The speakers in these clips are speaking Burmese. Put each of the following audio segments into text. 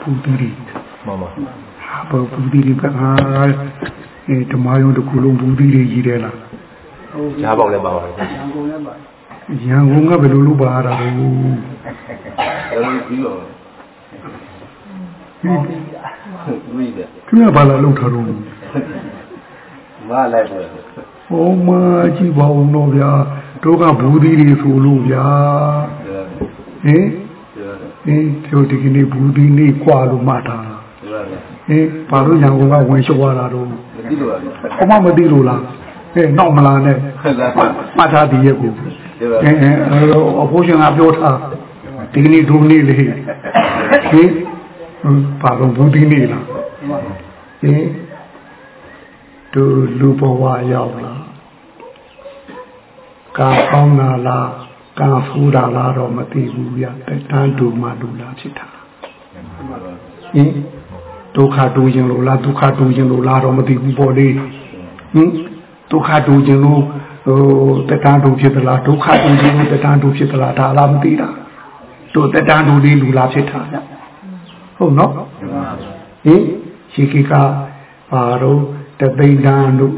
ဘူးတီရီမှန်ပါဘာဘူးတီရီကအာအဲဓမ္မယုံတစ်ခုလုံးဘူးတီရီကြီးတယ်လားဈာပေါက်လည်းပါပါရန်ကုန်လည်းပါရန်ကုန်ကဘယ်လိုလုပ်ပါရတာလဲအဲ့လိုပြီးတော့ဟုတ်ပြီခင်ဗျာဘာလာလောက်ထားတော့မလိုက်ပဲဟောမကြည့်ပါဦးတော့ဗျာတို့ကဘူးသီးတွေဆိုလို့ဗျာဟင် ဟင်တို့ဒီကနေ့ဘူးသီးနေ့กว่าလို့မှတ်တာဟင်ဘာလို့ရန်ကုန်ကဝင်လျှော့ရတာတော့မသိလို့ပါဘာမှမသိလို့လားဟဲ့နောက်မလာနဲ့မှတ်ထားဒီရဲ့ကိုဟင်အဖိုးရှင်ကပြောထားဒီနေ့ဒုနေ့လေဟင်ဘာလို့ဘူးသီးနေ့လားဟင်တို့လူဘဝရောက်လာကာကောင်းတာလား ကာဖူးတာလားတော့မသိဘူးဗျတန်းတူမှလူလားဖြစ်တာဟင်ဒုက္ခတူခြင်းလို့လားဒုက္ခတူခြင်းလို့လားတော့မသိဘူးပေါ့လေဟင်ဒုက္ခတူခြင်းလို့ဟိုတတန်းတူဖြစ်သလားဒုက္ခတူခြင်းလို့တတန်းတူဖြစ်သလားဒါလားမသိတာတို့တတန်းတူလေးလူလားဖြစ်တာဗျဟုတ်နော်ဟင်ရှိခိကဘာတော့တသိန်းတန်းတို့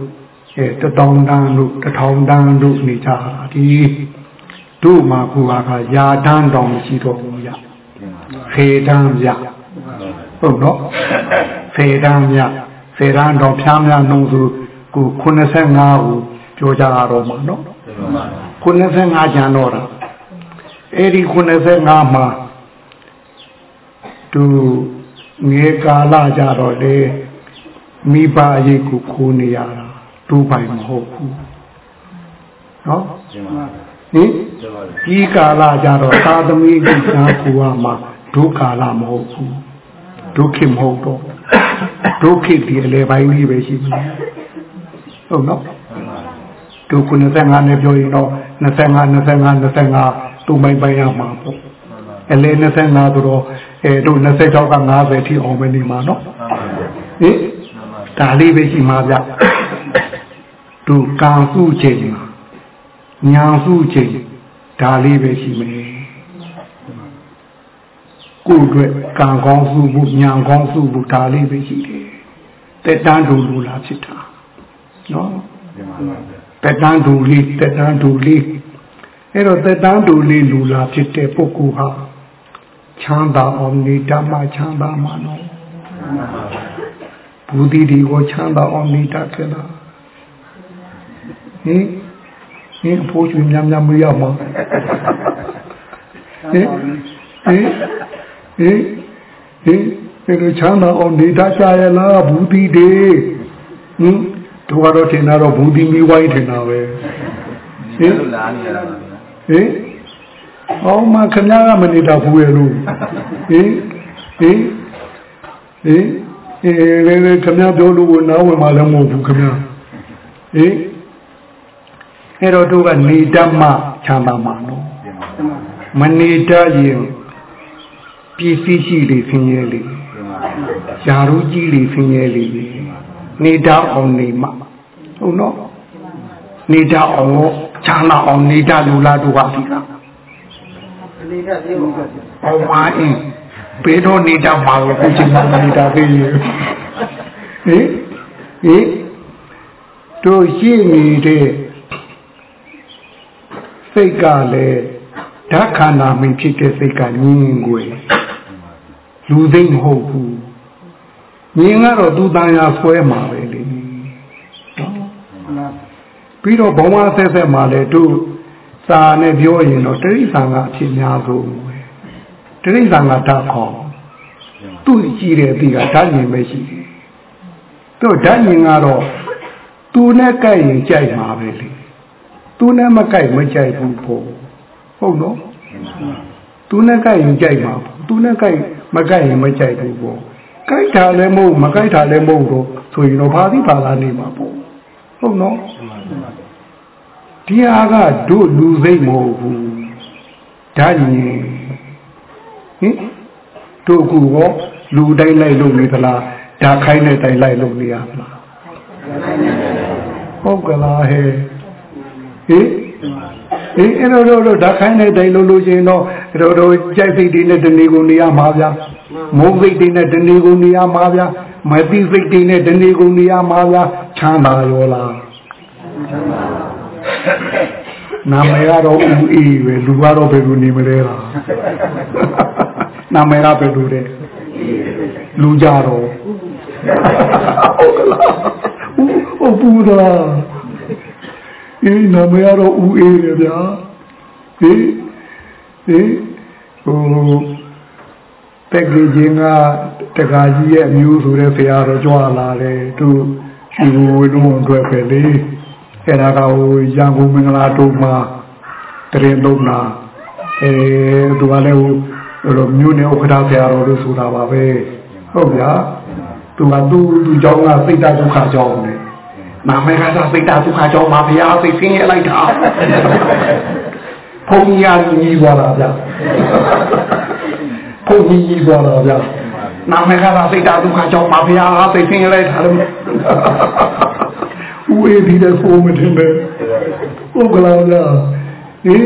အဲတတောင်တန်းတို့တထောင်တန်းတို့နေကြတာဒီ တို့မှာကူကရာတန်းတောင်ရှိတော့ဘူးရဖေတန်းရဟုတ်နော်ဖေတန်းရဖေတန်းတော်ဖျားများနှုံသူကို85ကိုပြောကြရတော့မှာနော်85ကျန်တော့တာအဲ့ဒီ85မှာသူငယ်ကာလကြတော့လေမိဘအရေးကိုခိုးနေရတာဒုပိုင်မဟုတ်ဘူးနော် ဟင်ဒီကာလကြတော့သာသမီကိစ္စကိုကမှဒုကာလမဟုတ်ဘူးဒုက္ခမဟုတ်တော့ဒုက္ခဒီအလေပိုင်းလေးပဲရှိဘူးဟုတ်နော်ဒုက္ခ25နဲ့ပြောရင်တော့25 25 25သူ့မိုင်ပိုင်းရမှာပေါ့အလေ25ဆိုတော့အဲတို့26က90ထိအောင်ပဲနေမှာနော်ဟင်ဒါလေးပဲရှိမှာဗျသူကံစုချိန် ညာစုချိန်ဒါလေးပဲရှိမယ်ကိုယ်အတွက်ကံကောင်းစုမှုညာကောင်းစုမှုဒါလေးပဲရှိတယ်တက်တန်းတူလူလာဖြစ်တာနော်တက်တန်းတူလေးတက်တန်းတူလေးအဲ့တော့တက်တန်းတူလေးလူလာဖြစ်တဲ့ပုဂ္ဂိုလ်ဟာချမ်းသာအောင်နေဓမ္မချမ်းသာမှာနော်ဘူဒီဒီကိုချမ်းသာအောင်နေတတ်ကြလားဟင် ဟင်အဖိုးချွေများများမရမှာဟင်ဟင်ဟင်ဟင်ဒီလိုချမ်းသာအောင်နေတတ်ကြရလားဘူဒီဒီဟင်တို့ကတော့ထင်တာတော့ဘူဒီမီဝိုင်းထင်တာပဲဟင်လာနေရတာပါဟင်အောင်မခင်ဗျားကမနေတာဘူးရဲ့လို့ဟင်ဟင်ဟင်အေးလေလေခင်ဗျားပြောလို့နားဝင်မှလည်းမဟုတ်ဘူးခင်ဗျာဟင် အဲ့တော့တို့ကနေတတ်မှချမ်းသာမှာနော်မနေတတ်ရင်ပြည့်စည်ရှိလေဆင်းရဲလေယာရုကြီးလေဆင်းရဲလေနေတတ်အောင်နေမှာဟုတ်နော်နေတတ်အောင်ချမ်းသာအောင်နေတတ်လူလားတို့ကဒီကနေတတ်သေးပါဘူးအောင်ပါအင်းပေတော့နေတတ်ပါလို့ခုချိန်မှာနေတတ်သေးရဲ့ဟင်ဟင်တို့ရှိနေတဲ့ စိတ်ကလည်းဓာတ်ခန္ဓာမင်းဖြစ်တဲ့စိတ်ကငြင်းငွေလူသိမ့်မဟုတ်ဘူးငြင်းကတော့သူတန်ရာဆွဲမှာပဲလေပြီးတော့ဘုံမဆက်ဆက်မှာလည်းတို့စာနဲ့ပြောရင်တော့တိရိစ္ဆာန်ကအဖြစ်များဆုံးပဲတိရိစ္ဆာန်ကဓာတ်ခေါ်သူ့ကြည့်တဲ့အသည့်ကဓာတ်ဉာဏ်ပဲရှိတယ်တို့ဓာတ်ဉာဏ်ကတော့သူနဲ့ကြိုက်ရင်ကြိုက်မှာပဲလေ သူနဲ့မကြိုက်မကြိုက်ဘူးပေါ့ဟုတ်နော်သူနဲ့ကြိုက်ရင်ကြိုက်မှာသူနဲ့ကြိုက်မကြိုက်ရင်မကြိုက်ဘူးပေါ့ကြိုက်တာလည်းမဟုတ်မကြိုက်တာလည်းမဟုတ်တော့ဆိုရင်တော့ဘာသီးပါလာနေမှာပေါ့ဟုတ်နော်ဒီဟာကတို့လူစိတ်မဟုတ်ဘူးဓာတ်ဉာဏ်ဟင်တို့ကူရောလူတိုင်းလိုက်လို့နေသလားဓာတ်ခိုင်းတဲ့တိုင်းလိုက်လို့နေရမလားဟုတ်ကလားဟဲ့ ဟင်ဟအေးအဲ့တော့တော့ဓာတ်ခိုင်းတဲ့တိုင်လို့လို့ချင်းတော့တို့တို့ကြိုက်စိတ်တွေနဲ့တဏီကိုနေရမှာဗျာမုန်းစိတ်တွေနဲ့တဏီကိုနေရမှာဗျာမသိစိတ်တွေနဲ့တဏီကိုနေရမှာဗျာချမ်းသာရောလားနာမည်ကတော့ဦးအေးပဲလူကတော့ဘယ်လိုနေမလဲလားနာမည်ကဘယ်လိုလဲလူကြတော့ဟုတ်ကလားဟုတ်ပူလား အေးနာမည်ကတော့ဦးအေးပဲဗျာဟေးဟေးဟိုတက်ကလေးချင်းကတကာကြီးရဲ့အမျိုးဆိုတဲ့ဆရာတော်ကြွလာတယ်သူဒီဝေလုံးအတွက်ပဲလေအဲ့ဒါကဟိုရန်ကုန်မင်္ဂလာတုံးမှာတရင်လုံးနာအဲသူကလည်းဟိုလိုမျိုးနဲ့ဥက္ကဋ္ဌဆရာတော်လို့ဆိုတာပါပဲဟုတ်ဗျာသူကသူ့သူเจ้าကစိတ်တဒုက္ခเจ้าနေ နာမည်ကသာစိတ်ဓာတ်ဒုက္ခကြောင့်မဘုရားစိတ်ဆင်းရဲလိုက်တာဘုံကြီးရကြီးသွားတာဗျဘုံကြီးကြီးသွားတာဗျနာမည်ကသာစိတ်ဓာတ်ဒုက္ခကြောင့်မဘုရားစိတ်ဆင်းရဲလိုက်တာလို့ဦးအေးဒီတဲ့ကိုမတင်ပဲဥက္ကလာဗျဒီ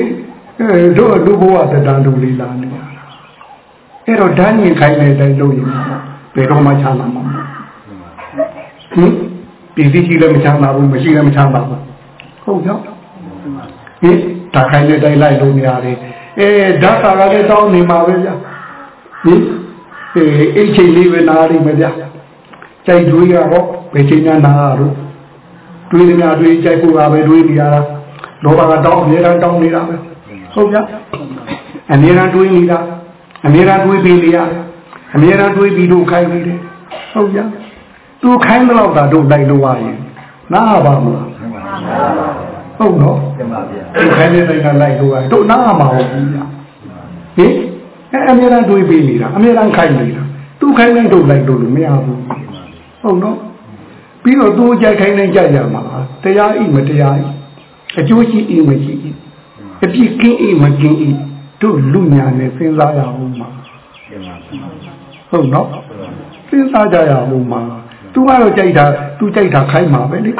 တို့တို့ဘဝတတန်တို့လေးလာနေတာအဲ့တော့ဓာညင်ခိုင်းတဲ့အတိုင်းလုပ်ရင်ဘယ်တော့မှချမ်းသာမှာမဟုတ်ဘူးဟင် ပြည်စည်းရှိလည်းမချမ်းသာဘူးမရှိလည်းမချမ်းသာဘူးဟုတ်ကြောဟင်ဓာတ်ခိုင်းတဲ့အတိုင်းလိုက်လို့နေရတယ်အဲဓာတ်ကာကလည်းတောင်းနေမှာပဲဗျဟင်အဲအိတ်ချိန်လေးပဲနားလိမ့်မယ်ဗျကြိုက်တွေးရတော့ဘယ်ချိန်နားရတော့တွေးနေများတွေးကြိုက်ဖို့ကပဲတွေးနေရတာလောဘကတောင်းအများတန်းတောင်းနေတာပဲဟုတ်ကြအများတန်းတွေးနေတာအများတန်းတွေးပြီးနေရအများတန်းတွေးပြီးတို့ခိုင်းနေတယ်ဟုတ်ကြ သူခိုင်းတော့တာတို့လိုက်လို့ရရင်နားပါမလားဟုတ်တော့သူခိုင်းတဲ့တိုင်ကလိုက်လို့ရတို့နားမှာဟုတ်ဘူးဗျဟင်အဲအများတန်းတွေးပြီးနေတာအများတန်းခိုင်းနေတာသူခိုင်းတဲ့တို့လိုက်လို့မရဘူးဟုတ်တော့ပြီးတော့သူကြိုက်ခိုင်းနေကြရမှာတရားဤမတရားဤအကျိုးရှိဤမရှိဤအပြစ်ကင်းဤမကင်းဤတို့လူညာနဲ့စဉ်းစားရအောင်မှာဟုတ်နော်စဉ်းစားကြရအောင်မှာ သူကတော့ကြိုက်တာသူကြိုက်တာခိုင်းမှာပဲလေ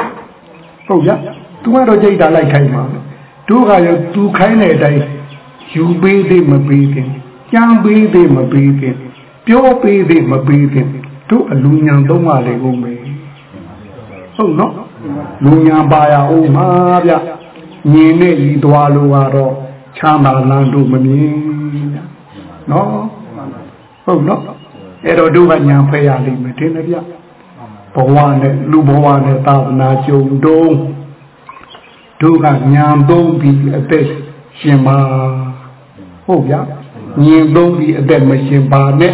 ဟုတ်ရသူကတော့ကြိုက်တာလိုက်ခိုင်းမှာပဲတို့ကရောသူခိုင်းတဲ့အတိုင်းယူပေးသေးမပေးသေးကြမ်းပေးသေးမပေးသေးပြောပေးသေးမပေးသေးတို့အလူညာသုံးပါလေကုန်ပဲဟုတ်နော်လူညာပါရအောင်ပါဗျညင်နဲ့ဤသွားလို့ကတော့ချမ်းသာလန်းတို့မမြင်ဗျနော်ဟုတ်နော်အဲ့တော့တို့ကညာဖဲရလိမ့်မယ်တင်တယ်ဗျ ဘဝနဲ့လူဘဝနဲ့သာသနာကြုံတုံးတို့ကညာသုံးပြီးအသက်ရှင်ပါဟုတ်ဗျညင်သုံးပြီးအသက်မရှင်ပါနဲ့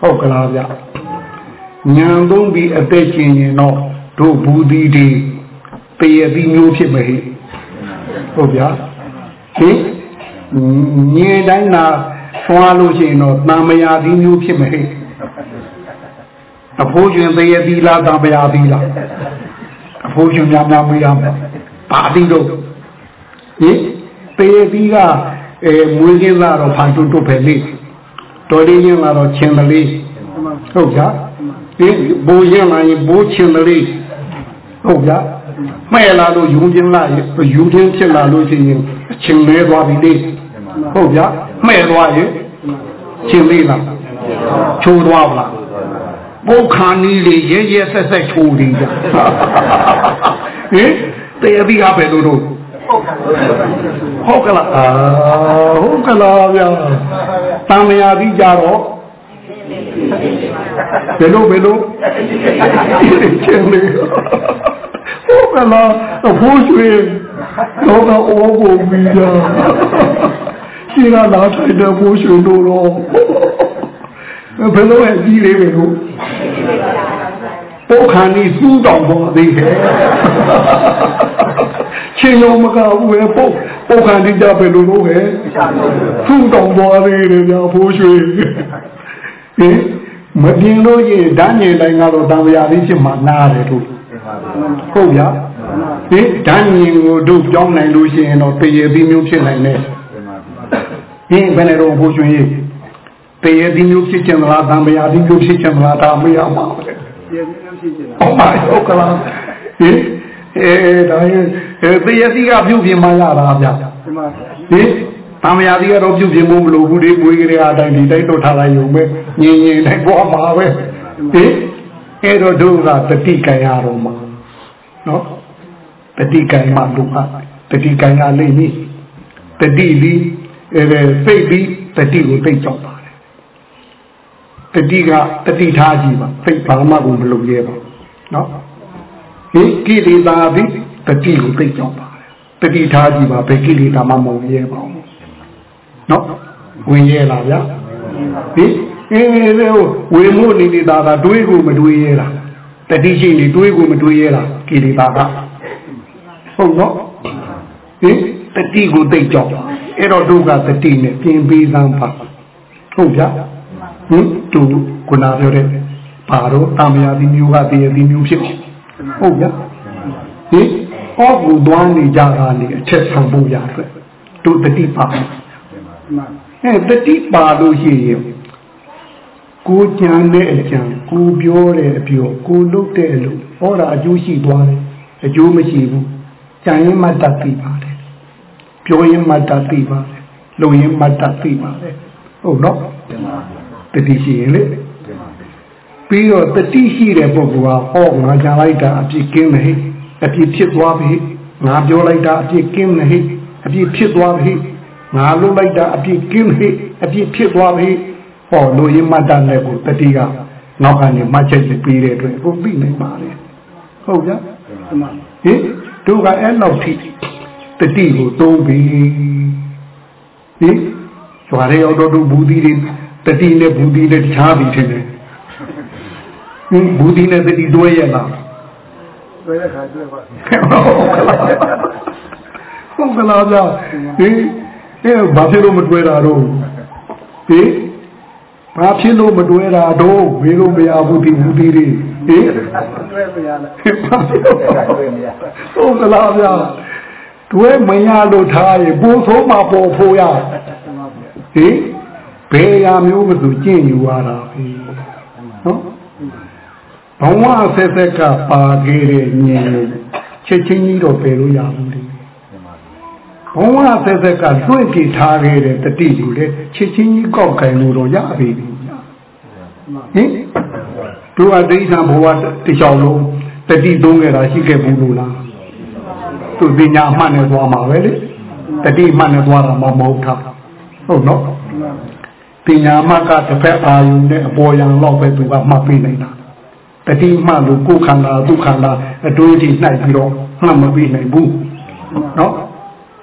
ဟုတ်ကလားဗျညာသုံးပြီးအသက်ရှင်ရင်တော့တို့ဘူးဒီဒီတရပြီးမျိုးဖြစ်မယ်ဟိဟုတ်ဗျာဟိညင်တိုင်းနာဆွာလို့ရှိရင်တော့တံမယာဒီမျိုးဖြစ်မယ်ဟိ အဖိုးကျွင်တရပြီးလားတံမယာပြီးလားအဖိုးကျွင်များများမေးရမယ်ပါပြီးတော့ဟိတရပြီးကအဲမွေးကင်းလာတော့ဖန်တုတ်တုတ်ပဲလေတော်လေးရင်လာတော့ချင်းတလေးဟုတ်ကြဒီဘိုးရင်လာရင်ဘိုးချင်းတလေးဟုတ်ဗျာမဲ့လာလို့ယူခြင်းလာယူခြင်းဖြစ်လာလို့ရှိရင်အချင်းလဲသွားပြီလေဟုတ်ဗျာမဲ့သွားရင်ချင်းလေးလားချိုးသွားပါလား ဘုခါနီးလေရဲရဲဆက်ဆက်ချိုးတယ်ဟင်တရားပြီးအပဲလို့တို့ဟုတ်ကလားအာဟုတ်ကလားဗျာတန်မြာပြီးကြတော့ဘယ်လိုဘယ်လိုချင်းလေးဟုတ်ကလားအဖိုးရွှေတော့ကအိုးကိုပြီးကြရှင်းလာလာထိုင်တဲ့ဖိုးရွှေတို့တော့ ဘယ်လိုလဲကြီးလေးပဲလို့ပုခါနီစူးတောင်ပေါ်သေးတယ်ချင်းလုံးမကဘူးပဲပုတ်ပုခါနီကြပဲလို့လို့ပဲစူးတောင်ပေါ်သေးတယ်ဗျာဖိုးရွှေဟင်မပြင်းလို့ရင်ဓာတ်ညင်တိုင်းကတော့တံမြာလေးဖြစ်မှနားတယ်တို့ဟုတ်ဗျာဒီဓာတ်ညင်ကိုတို့ကြောင်းနိုင်လို့ရှိရင်တော့တရေပြီးမျိုးဖြစ်နိုင်တယ်ဟင်းဘယ်နဲ့တော့ဘိုးကျွင်းရေး တရေပြီးမျိုးဖြစ်ချင်လားတံမြာပြီးမျိုးဖြစ်ချင်လားဒါမရပါဘူးလေဟုတ်ပါဟုတ်ကလားဟင်အဲဒါရင်တရေစီကပြုတ်ပြင်မှရတာဗျာဟမှန်ဟင်တာမယာတိကတော့ပြုတ်ပြင်းဖို့မလိုဘူးလေကိုယ်ကလေးအတိုင်းဒီတိုင်းတော့ထားလိုက်ရုံပဲညင်ညင်တိုင်းပေါ်မှာပဲဟင်အဲ့တော့တို့ကတတိကံရတော့မှာနော်တတိကံမှလို့ဟာတတိကံရလိမ့်မည်တတိဒီအဲစိတ်ဒီတတိကိုသိကြောက်ပါ တယ်တတိကတတိထားကြည့်ပါစိတ်ဘာမှကိုမလုပ်ရဲပါနော်ဟင်ကိလေသာဒီတတိကိုသိကြောက်ပါတယ်တတိထားကြည့်ပါဘယ်ကိလေသာမှမဝင်ရဲပါဘူးနော်ဝင်ရဲလားဗျာဟင်အဲဝေမှုနေနေတာကတွေးကိုမတွေးရဲတာတတိရှိနေတွေးကိုမတွေးရဲတာကိလေသာကဟုတ်နော်ဟင်တတိကိုသိကြောက်အဲ့တော့ဒုက္ခတတိနဲ့ပြင်ပေးသမ်းပါဟုတ်ဗျာ ဟင်သူခုနပြောတဲ့ဘာတော့တာမယာဒီမျိုးကတည်းကဒီမျိုးဖြစ်ဟုတ်ဗျာဟင်ဟောကူသွားနေကြတာလေအချက်ဆံဖို့ရအတွက်တို့တတိပါမှန်အဲတတိပါလို့ရှိရင်ကိုကြံတဲ့အကြံကိုပြောတဲ့အပြောကိုလုပ်တဲ့အလုပ်ဟောတာအကျိုးရှိသွားတယ်အကျိုးမရှိဘူးကြံရင်မှတ်တတ်ပြီပါတယ်ပြောရင်မှတ်တတ်ပြီပါတယ်လုပ်ရင်မှတ်တတ်ပြီပါတယ်ဟုတ်နော် တတိရှိရင်လေပြီးတော့တတိရှိတဲ့ပုဂ္ဂိုလ်ကဟောငါကြံလိုက်တာအပြစ်ကင်းမဟိအပြစ်ဖြစ်သွားပြီငါပြောလိုက်တာအပြစ်ကင်းမဟိအပြစ်ဖြစ်သွားပြီငါလုပ်လိုက်တာအပြစ်ကင်းမဟိအပြစ်ဖြစ်သွားပြီဟောလူရင်မတ်တတ်တဲ့ကိုတတိကနောက်ကနေမှတ်ချက်ပြီးတဲ့အတွက်ကိုပြီးနိုင်ပါလေဟုတ်ကြမှန်ဟင်တို့ကအဲ့လောက်ထိတတိကိုသုံးပြီဟင်ကျွာရဲရောက်တော့တို့ဘူးသီးတွေ တတိနဲ့ဘူးသီးနဲ့တခြားပြီထင်တယ်ဟင်ဘူးသီးနဲ့တတိတွဲရလားတွေ့တဲ့ခါတွေ့ပါဟုတ်ကလားဗျာဟင်အဲဘာဖြစ်လို့မတွေ့တာတော့ဟင်ဘာဖြစ်လို့မတွေ့တာတော့ဝေလို့မရဘူးဒီဘူးဒီတွေဟင်တွေ့မရလားဘာဖြစ်လို့ဟုတ်ကလားဗျာတွေ့မရလို့ထားရင်ပို့ဆုံးမှာပေါ်ဖို့ရမှန်ပါဗျာဟင် ဘယ်ရာမျိုးမသူကျင့်ယူရတာပဲနော်ဘဝဆက်ဆက်ကပါခဲ့တဲ့ညင်ချက်ချင်းကြီးတော့ပယ်လို့ရဘူးလေဘုံဝဆက်ဆက်ကလွင့်ကြည့်ထားခဲ့တဲ့တတိလူလေချစ်ချင်းကြီးကောက်ကင်လို့တော့ရပြီဗျာမှန်ဟင်တို့ကတိဋ္ဌံဘဝတစ်ချောင်းလုံးတတိသုံးခဲ့တာရှိခဲ့ဘူးလို့လားသူပညာမှတ်နေသွားမှာပဲလေတတိမှတ်နေသွားတာမှမဟုတ်တာဟုတ်နော်မှန် ပညာမှတ်ကတစ်ဖက်အာယုန်နဲ့အပေါ်ယံလောက်ပဲသူကမှတ်ပေးနိုင်တာတတိမှတ်လို့ကိုယ်ခန္ဓာသူခန္ဓာအတွေးအထိနှိုက်ပြီးတော့မှတ်မပေးနိုင်ဘူးနော်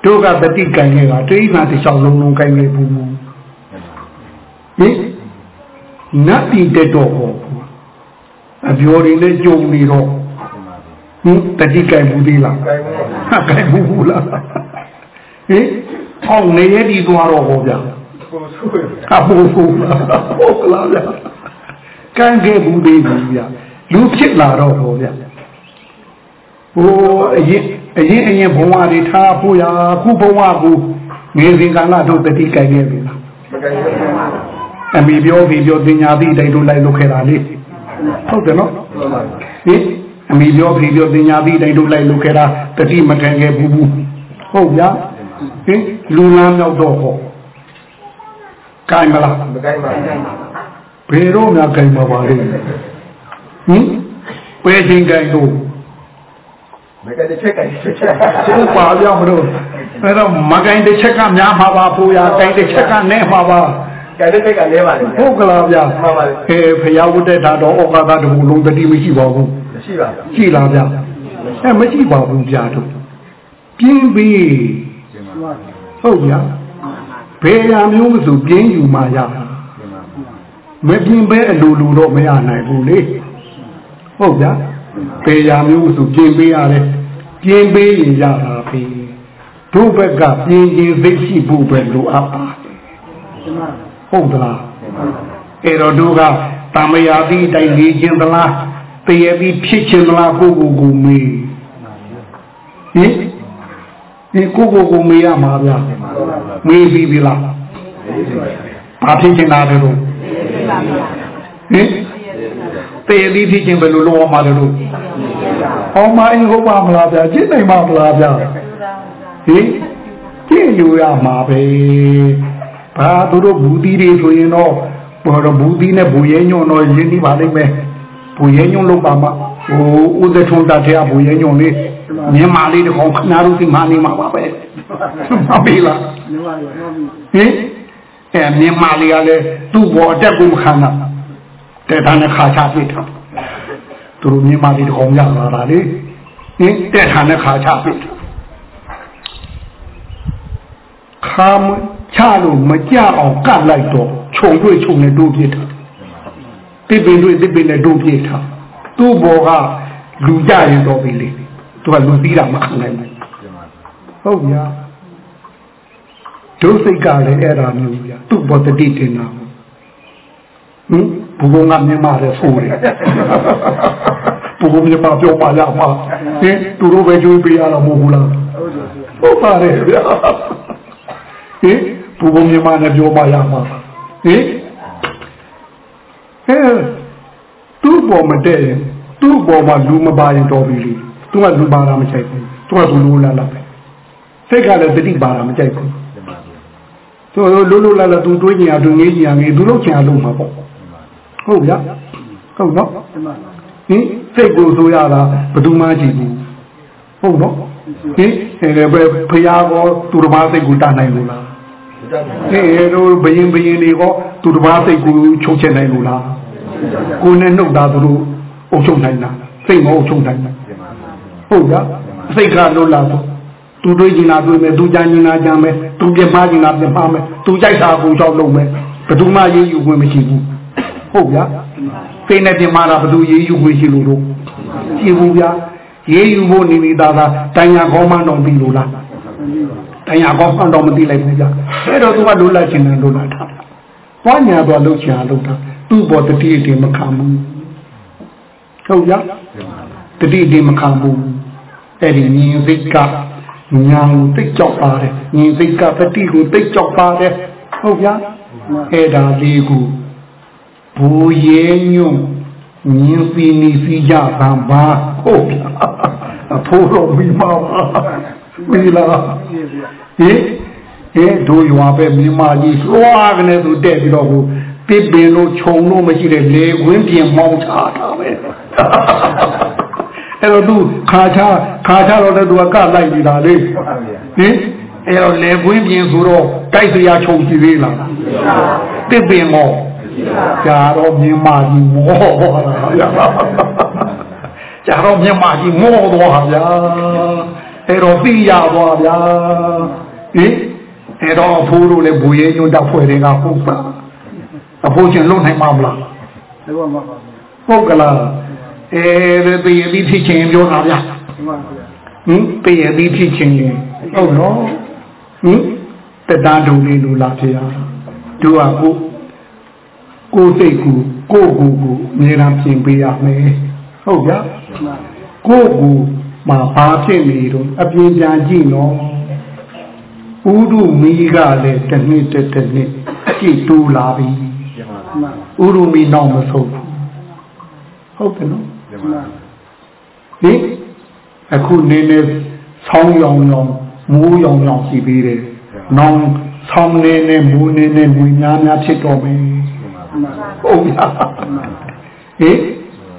တို့ကတတိကံခဲ့တာတိဋ္ဌာတစ်လျှောက်လုံးလုံးကံခဲ့ဘူးဟင်နတ်ပြည်တက်တော့ဟောအပြော်တွေနဲ့ကြုံနေတော့ဟင်တတိကံဘူးသေးလားကံဘူးဘူးလားဟင်အောင်နေရဒီသွားတော့ဟောဗျာကိုဆိုးရ အဖို့ဖို့လားဟုတ်လားဗျာကံခဲ့ဘူးသေးဘူးဗျာလူဖြစ်လာတော့ဟောဗျာဟိုအရင်အရင်အရင်ဘဝတွေထားဖို့ရခုဘဝကူငယ်စဉ်ကလာတို့တတိကံခဲ့ပြီလားမကင်ရဘူးအမိပြောပြီးပြောတင်ညာပြီးတိုက်တို့လိုက်လုပ်ခဲ့တာလေဟုတ်တယ်နော်ဟင်အမိပြောပြီးပြောတင်ညာပြီးတိုက်တို့လိုက်လုပ်ခဲ့တာတတိမခံခဲ့ဘူးဘူးဟုတ်ဗျာဟင်လူလမ်းရောက်တော့ဟော ကံမလားမကင်ပါဘူးဘယ်တော့မှကံမပါလိမ့်ဟင်ပယ်ခြင်းကံတို့မကင်တဲ့ချက်ကင်ချက်ချက်သူပါပြောမလို့အဲ့တော့မကင်တစ်ချက်ကများမှာပါဖို့ရကင်တစ်ချက်ကနဲ့မှာပါကင်တဲ့ချက်ကလဲပါလေဟုတ်ကလားဗျာမှန်ပါလေအဲဖျားဝတ်တဲ့တာတော့ဩကာသတဘူလုံးတတိမရှိပါဘူးမရှိပါဘူးကြည်လားဗျာအဲမရှိပါဘူးဗျာတို့ပြင်းပြီးမှန်ဟုတ်ဗျာ ဘယ်ရာမျိုးမဆိုပြင်းယူမှရတာမပြင်းပဲအလိုလိုတော့မရနိုင်ဘူးလေဟုတ်ဗျာဘယ်ရာမျိုးမဆိုပြင်းပေးရတယ်ပြင်းပေးရင်ရတာပြီတို့ဘက်ကပြင်းခြင်းသိရှိဖို့ပဲလိုအပ်ပါတယ်မှန်ဟုတ်သလားအဲ့တော့တို့ကတမယာတိအတိုင်းနေခြင်းသလားတရပြီးဖြစ်ခြင်းသလားကိုကိုကိုမေးဟင် ဒီကိုကိုကိုမေးရမှာဗျာမေးပြီးပြီလားဘာဖြစ်ခြင်းလားတို့ဟင်တရပြီးဖြစ်ခြင်းဘယ်လိုလုပ်ရမှာလဲတို့ဟောမအင်းဟုတ်ပါမလားဗျာကျင့်နိုင်ပါမလားဗျာဟင်ပြည့်ယူရမှာပဲဘာသူတို့ဘူးတီတွေဆိုရင်တော့ဘောတော့ဘူးတီနဲ့ဘူရဲညွန့်တော့ရင်းနှီးပါလိမ့်မယ်ဘူရဲညွန့်လို့ပါမှာဟိုဦးသက်ထွန်းတတ်တဲ့ဘူရဲညွန့်လေး မြန်မာလေးတကောင်ခဏတို့ဒီမှနေမှာပါပဲမပြီလားနေပါရောတော့ပြီဟင်အဲမြန်မာလေးကလည်းသူ့ဘောအတက်ကိုမခံတာတဲ့တန်းနဲ့ခါချပြစ်တာသူတို့မြန်မာလေးတကောင်ရလာတာလေဟင်တဲ့တန်းနဲ့ခါချပြစ်တာခါမချလို့မကြအောင်ကတ်လိုက်တော့ခြုံတွေ့ခြုံနဲ့တို့ပြစ်တာတိပင်တွေ့တိပင်နဲ့တို့ပြစ်တာသူ့ဘောကလူကြရင်တော့ပြီလေ သူကလူသီးတာမခံနိုင်ဘူးဟုတ်ညာဒုစိတ်ကလည်းအဲ့ဒါမျိုးပြသူ့ဘောတတိတင်တာဟင်ဘူဘုံကမြန်မာလည်းဆိုတယ်ဘူဘုံမြန်မာပြောပါရမှာဟင်သူတို့ပဲကြွေးပေးရတာမဟုတ်ဘူးလားဟုတ်တယ်ဟုတ်ပါတယ်ဗျာဟင်ဘူဘုံမြန်မာနဲ့ပြောပါရမှာဟင်ဟဲ့သူ့ပေါ်မတည့်ရင်သူ့ပေါ်မှာလူမပါရင်တော်ပြီလေ သူကလူပါတာမချိုက်ဘူးသူကသူလိုလာလာပဲစိတ်ကလည်းတတိပါတာမချိုက်ဘူးသူလိုလိုလာလာသူတွေးကြင်ရသူငေးကြင်ရငေးသူလို့ချင်ရလို့မှာပေါ့ဟုတ်ဗျာဟုတ်နော်ဒီမှာဟင်စိတ်ကိုဆိုရတာဘယ်သူမှကြည့်ဘူးဟုတ်နော်ဟင်အဲဘယ်ဖရာကောသူတစ်ပါးစိတ်ကိုတတ်နိုင်လို့လားဟင်အဲတို့ဘယင်ဘယင်တွေကသူတစ်ပါးစိတ်ကိုချုပ်ချက်နိုင်လို့လားကိုယ်နဲ့နှုတ်တာသူတို့အုပ်ချုပ်နိုင်တာစိတ်မအုပ်ချုပ်နိုင်တာ ဟုတ်ကြစိတ်ကလို့လားဆိုသူတွေးကျင်တာတွေးမယ်သူကြမ်းကျင်တာကြမ်းမယ်သူပြမကျင်တာပြမမယ်သူကြိုက်တာကိုကြောက်လုံးမယ်ဘယ်သူမှရေးယူခွင့်မရှိဘူးဟုတ်ဗျာစိတ်နဲ့ပြမတာဘယ်သူရေးယူခွင့်ရှိလို့တော့ရှိဘူးဗျာရေးယူဖို့နေနေသားသားတိုင်ရကောင်းမှတော့ပြီလို့လားတိုင်ရကောင်းမှတော့မသိလိုက်ဘူးဗျာအဲ့တော့သူကလိုလာချင်တယ်လိုလာတာဘာညာတော့လှုပ်ချင်လှုပ်တာသူ့ဘောတတိအတင်မခံဘူးဟုတ်ဗျာတတိအတင်မခံဘူး အဲ့ဒီမြင်စိတ်ကညာကိုသိကြောက်ပါတယ်မြင်စိတ်ကတတိကိုသိကြောက်ပါတယ်ဟုတ်ဗျာအဲ့ဒါလေးကိုဘူရဲညွန့်မြင်စီနေစီကြဗံပါဟုတ်ဗျာအဖိုးတော်မိမပါမိလားပြေပြဟင်အဲတို့ရွာပဲမြမကြီးလွှားကနေသူတက်ပြီးတော့ဟိုပစ်ပင်လို့ခြုံလို့မရှိတဲ့လေခွင်းပြင်မောင်းချတာပဲ အဲ့တော့သူခါချခါချတော့လည်းသူကကလိုက်နေတာလေဟင်အဲ့တော့လေခွင်းပြင်ဆိုတော့တိုက်စရာခြုံကြည့်သေးလားပစ်ပင်မောကြာတော့မြမကြီးမောတာဗျာကြာတော့မြမကြီးမောတော့ဟာဗျာအဲ့တော့သိရသွားဗျာဟင်အဲ့တော့အဖိုးတို့လည်းဘူရဲညွန့်တက်ဖွဲ့တွေကဟုတ်ပါအဖိုးချင်းလုံနိုင်မှာမလားတော့မှာပါဟုတ်ကလား အဲတည်ရည်ဖြစ်ချင်းပြောတာဗျာဒီမှာဟင်တည်ရည်ဖြစ်ချင်းရင်ဟုတ်နော်ဟင်တတန်းဒုံလေးလူလာဖေရတို့ကကိုကိုယ်စိတ်ကိုကိုယ့်ကိုယ်ကိုအမြဲတမ်းပြင်ပေးရမယ်ဟုတ်ဗျာဒီမှာကိုယ့်ကိုယ်မှာဘာဖြစ်နေတော့အပြင်ပြန်ကြည့်နော်ဥဒုမီကလည်းတစ်နှစ်တစ်တစ်နှစ်ကြည့်တူလာပြီဒီမှာဥဒုမီနောက်မဆုံးဘူးဟုတ်တယ်နော် ဒီမှာဟင်အခုနေနေဆောင်းရောင်ရောင်မိုးရောင်ရောင်ရှိသေးတယ်။နောင်ဆောင်းနေနေမိုးနေနေမွေများများဖြစ်တော့မယ်ဒီမှာ။ဟုတ်လား။ဟင်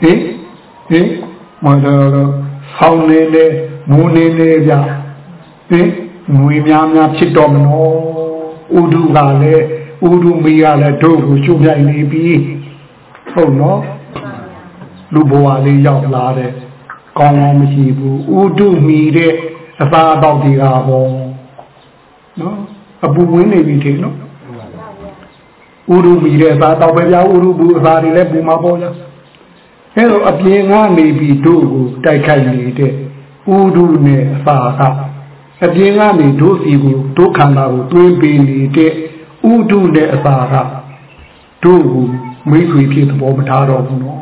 ဟင်ဟင်မတော်ဆောင်းနေနေမိုးနေနေကြ။ဟင်မွေများများဖြစ်တော့မနော်။ဥဒုကလည်းဥဒုမေကလည်းတို့ကိုကျွပြိုင်နေပြီ။ဟုတ်နော်။ လူဘဝလေးရောက်လာတဲ့ကောင်းကောင်းမရှိဘူးဥဒုမီတဲ့အသာအတော့ဒီကဟောနော်အပူဝင်းနေပြီထင်နော်ဥဒုမီတဲ့အသာတော့ပဲဗျာဥဒုဘူးအသာတွေလည်းပူမှာပေါ့ဗျာအဲတော့အပြင်ကနေပြီးတို့ကိုတိုက်ခိုက်နေတဲ့ဥဒုနဲ့အသာကအပြင်ကနေတို့စီကိုတို့ခန္ဓာကိုတွင်းပေးနေတဲ့ဥဒုနဲ့အသာကတို့ကိုမိတ်ဆွေဖြစ်သဘောမထားတော့ဘူးနော်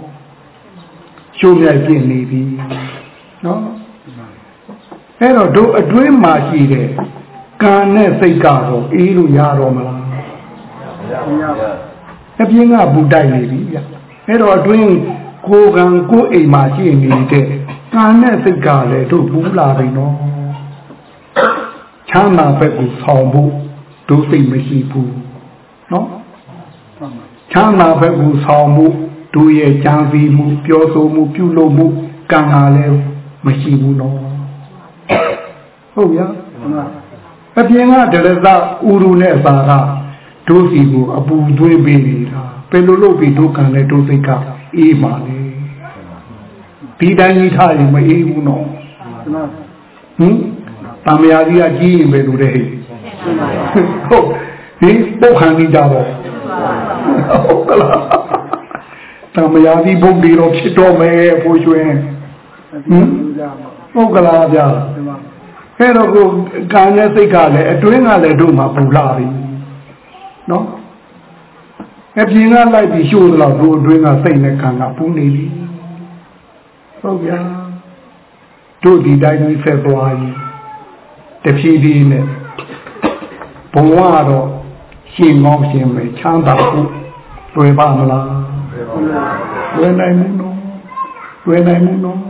ကျိုးမြိုက်ပြင့်နေပြီနော်အဲ့တော့တို့အတွင်းမှာရှိတဲ့ကံနဲ့စိတ်ကတော့အေးလို့ရတော့မလားဒီမှာအပြင်းကဘူတိုက်နေပြီဗျအဲ့တော့အတွင်းကိုယ်ကံကိုယ်အိမ်မှာရှိနေတဲ့ကံနဲ့စိတ်ကလည်းတို့ဘူးလာပြီနော်ချမ်းသာဘက်ကိုဆောင်ဖို့ဒုစိတ်မရှိဘူးနော်မှန်ပါချမ်းသာဘက်ကိုဆောင်မှု တို့ရဲ့ကြံစည်မှုပြောဆိုမှုပြုလုပ်မှုကံဟာလည်းမရှိဘူးနော်ဟုတ်ဗျာမှန်ပါအပြင်ကဒရဇဥရုနဲ့အစာကတို့စီကိုအပူသွေးပေးနေတာဘယ်လိုလုပ်ပြီးဒုက္ခံနဲ့ဒုစိတ်ကအေးပါလေဒီတိုင်းကြီးထားရင်မအေးဘူးနော်မှန်ပါဟင်တမယာကြီးကကြီးရင်ပဲလို့တဲ့ဟဲ့ဟုတ်ဒီပုတ်ခံနေကြတော့ဟုတ်ကလား တမယာကြီးဘုတ်ဒီတော့ဖြစ်တော့မယ်ဖိုးရွှင်ဟင်ကြပါဟုတ်ကလားဗျာမှန်ပါအဲ့တော့ကိုကံနဲ့စိတ်ကလည်းအတွင်းကလည်းတို့မှာပူလာပြီနော်အပြင်ကလိုက်ပြီးရှိုးတော့တို့အတွင်းကစိတ်နဲ့ကံကပူနေပြီဟုတ်ဗျာတို့ဒီတိုင်းကြီးဆက်သွားရင်တဖြည်းဖြည်းနဲ့ဘဝတော့ရှင်ကောင်းရှင်မယ်ချမ်းသာဖို့တွေ့ပါမလား တွေ့နိုင်မှုနော်တွေ့နိုင်မှုနော်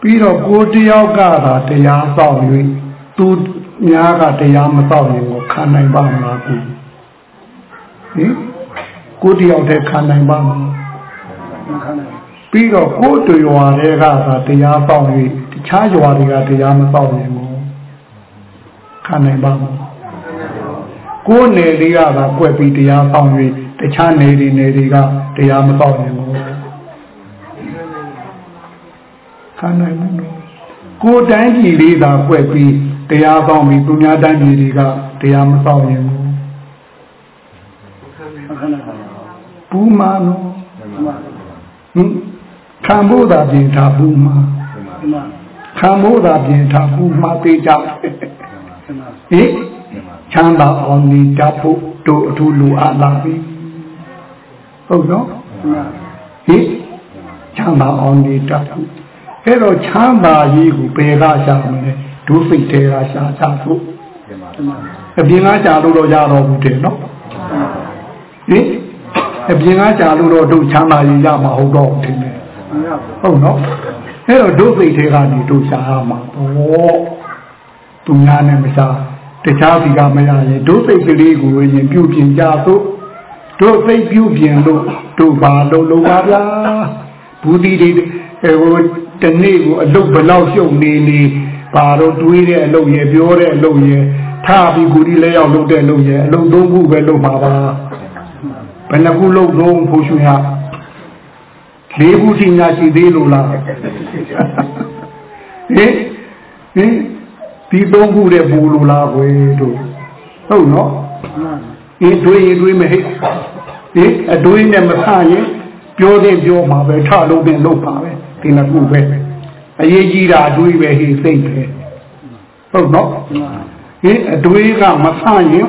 ပြီးတော့ကိုယ်တယောက်ကသာတရားဆောင်၍သူများကတရားမဆောင်ရင်ကိုခံနိုင်ပါမလားကိုဟင်ကိုယ်တယောက်တည်းခံနိုင်ပါမလားခဏပြီးတော့ကိုယ်တွေ့ရွာတွေကသာတရားဆောင်၍တခြားရွာတွေကတရားမဆောင်ရင်ကိုခံနိုင်ပါမလားကိုယ်နယ်လေးကသာကွက်ပြီးတရားဆောင်၍ တခြားနယ်တွေနယ်တွေကတရားမဆောင်ရင်ကိုခံနိုင်မှုနော်ကိုယ်တိုင်းပြည်လေးသာကွက်ပြီးတရားဆောင်ပြီးသူများတိုင်းပြည်တွေကတရားမဆောင်ရင်ဘူးခဏဘူးမာနော်မှန်ပါဟင်ခံဖို့သာပြင်ထားဘူးမာမှန်ပါခံဖို့သာပြင်ထားဘူးမာသေးကြတယ်မှန်ပါဟင်ချမ်းသာအောင်နေတတ်ဖို့တို့အထူးလိုအပ်လာပြီ ဟုတ်နော်မှန်ပါဟင်ချမ်းသာအောင်နေတတ်ဖို့အဲ့တော့ချမ်းသာရေးကိုဘယ်ကရှာမလဲဒုစိတ်တွေကရှာချဖို့မှန်ပါအပြင်ကရှာလို့တော့ရတော့ဘူးတဲ့နော်ဟင်အပြင်ကကြာလို့တော့တို့ချမ်းသာရင်ရမှာဟုတ်တော့ဘူးထင်တယ်မှန်ပါဟုတ်နော်အဲ့တော့တို့စိတ်ထဲကနေတို့ရှာရမှာပေါ့သူများနဲ့မရှာတခြားစီကမရရင်တို့စိတ်ကလေးကိုရင်ပြုပြင်ကြသို့ တို့စိတ်ပြုပြင်လို့တို့ပါလုံးလုံးပါဗျာဘူးဒီတွေဟိုတနေ့ကိုအလုတ်ဘလောက်ရှုပ်နေနေပါတော့တွေးတဲ့အလုပ်ရဲ့ပြောတဲ့အလုပ်ရဲ့ထားပြီးကိုဒီလဲရောက်လုပ်တဲ့အလုပ်ရဲ့အလုပ်သုံးခုပဲလုပ်မှာပါဘယ်နှခုလုပ်တော့ဖို့ရှင်ရလေးခုစီညာရှိသေးလို့လားဟင်ဟင်ဒီသုံးခုတဲ့ပူလို့လားကွယ်တို့ဟုတ်နော်မှန်ပါအေးတွေးရင်တွေးမဟဲ့ ဒီအတွေးနဲ့မဆရင်ပြောတဲ့ပြောမှာပဲထလို့တဲ့လုပ်ပါပဲဒီနှစ်ခုပဲအရေးကြီးတာအတွေးပဲဟိစိတ်ပဲဟုတ်နော်မှန်ပါဟင်အတွေးကမဆရင်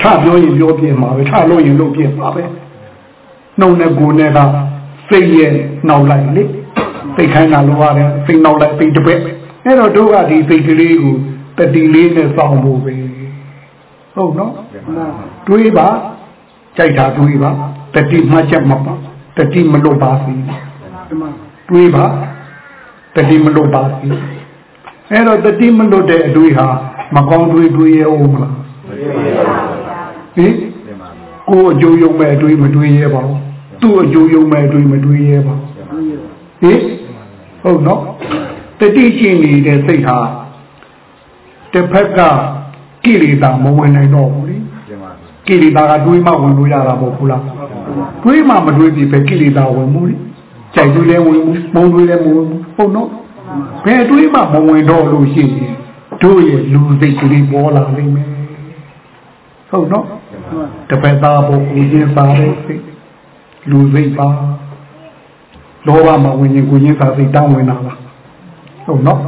ထပြောရင်ပြောပြမှာပဲထလို့ရင်လုပ်ပြမှာပဲနှုတ်နဲ့ကိုယ်နဲ့ကစိတ်ရဲ့နောက်လိုက်လေစိတ်ခိုင်းတာလိုရတယ်စိတ်နောက်လိုက်စိတ်တစ်ပက်အဲ့တော့တို့ကဒီစိတ်ကလေးကိုတတိလေးနဲ့စောင့်ဖို့ပဲဟုတ်နော်မှန်ပါတွေးပါ ကြိုက်တာတွေးပါတတိမှတ်ချက်မပါတတိမလို့ပါစီမှန်ပါတွေးပါတတိမလို့ပါစီအဲ့တော့တတိမလို့တဲ့အတွေးဟာမကောင်းတွေးတွေးရအောင်မလားဟင်ကိုယ်အကျိုးယုံမဲ့အတွေးမတွေးရပါဘူးသူ့အကျိုးယုံမဲ့အတွေးမတွေးရပါဘူးဟင်ဟုတ်နော်တတိရှိနေတဲ့စိတ်ဟာတစ်ဖက်ကကိလေသာမဝင်နိုင်တော့ဘူးလေ ကိလေသာကတွေးမှဝင်လို့ရတာမဟုတ်ဘူးလားတွေးမှမတွေးပြီးပဲကိလေသာဝင်မှုလေကြိုက်တွေးလဲဝင်မှုမုန်းတွေးလဲမဝင်ဘူးဟုတ်နော်ဘယ်တွေးမှမဝင်တော့လို့ရှိရင်တို့ရဲ့လူစိတ်ကလေးပေါ်လာလိမ့်မယ်ဟုတ်နော်တပည့်သားဖို့ကိုရင်းစားတဲ့စိတ်လူစိတ်ပါလောဘမှာဝင်ရင်ကိုရင်းစားစိတ်တောင်းဝင်တာလားဟုတ်နော်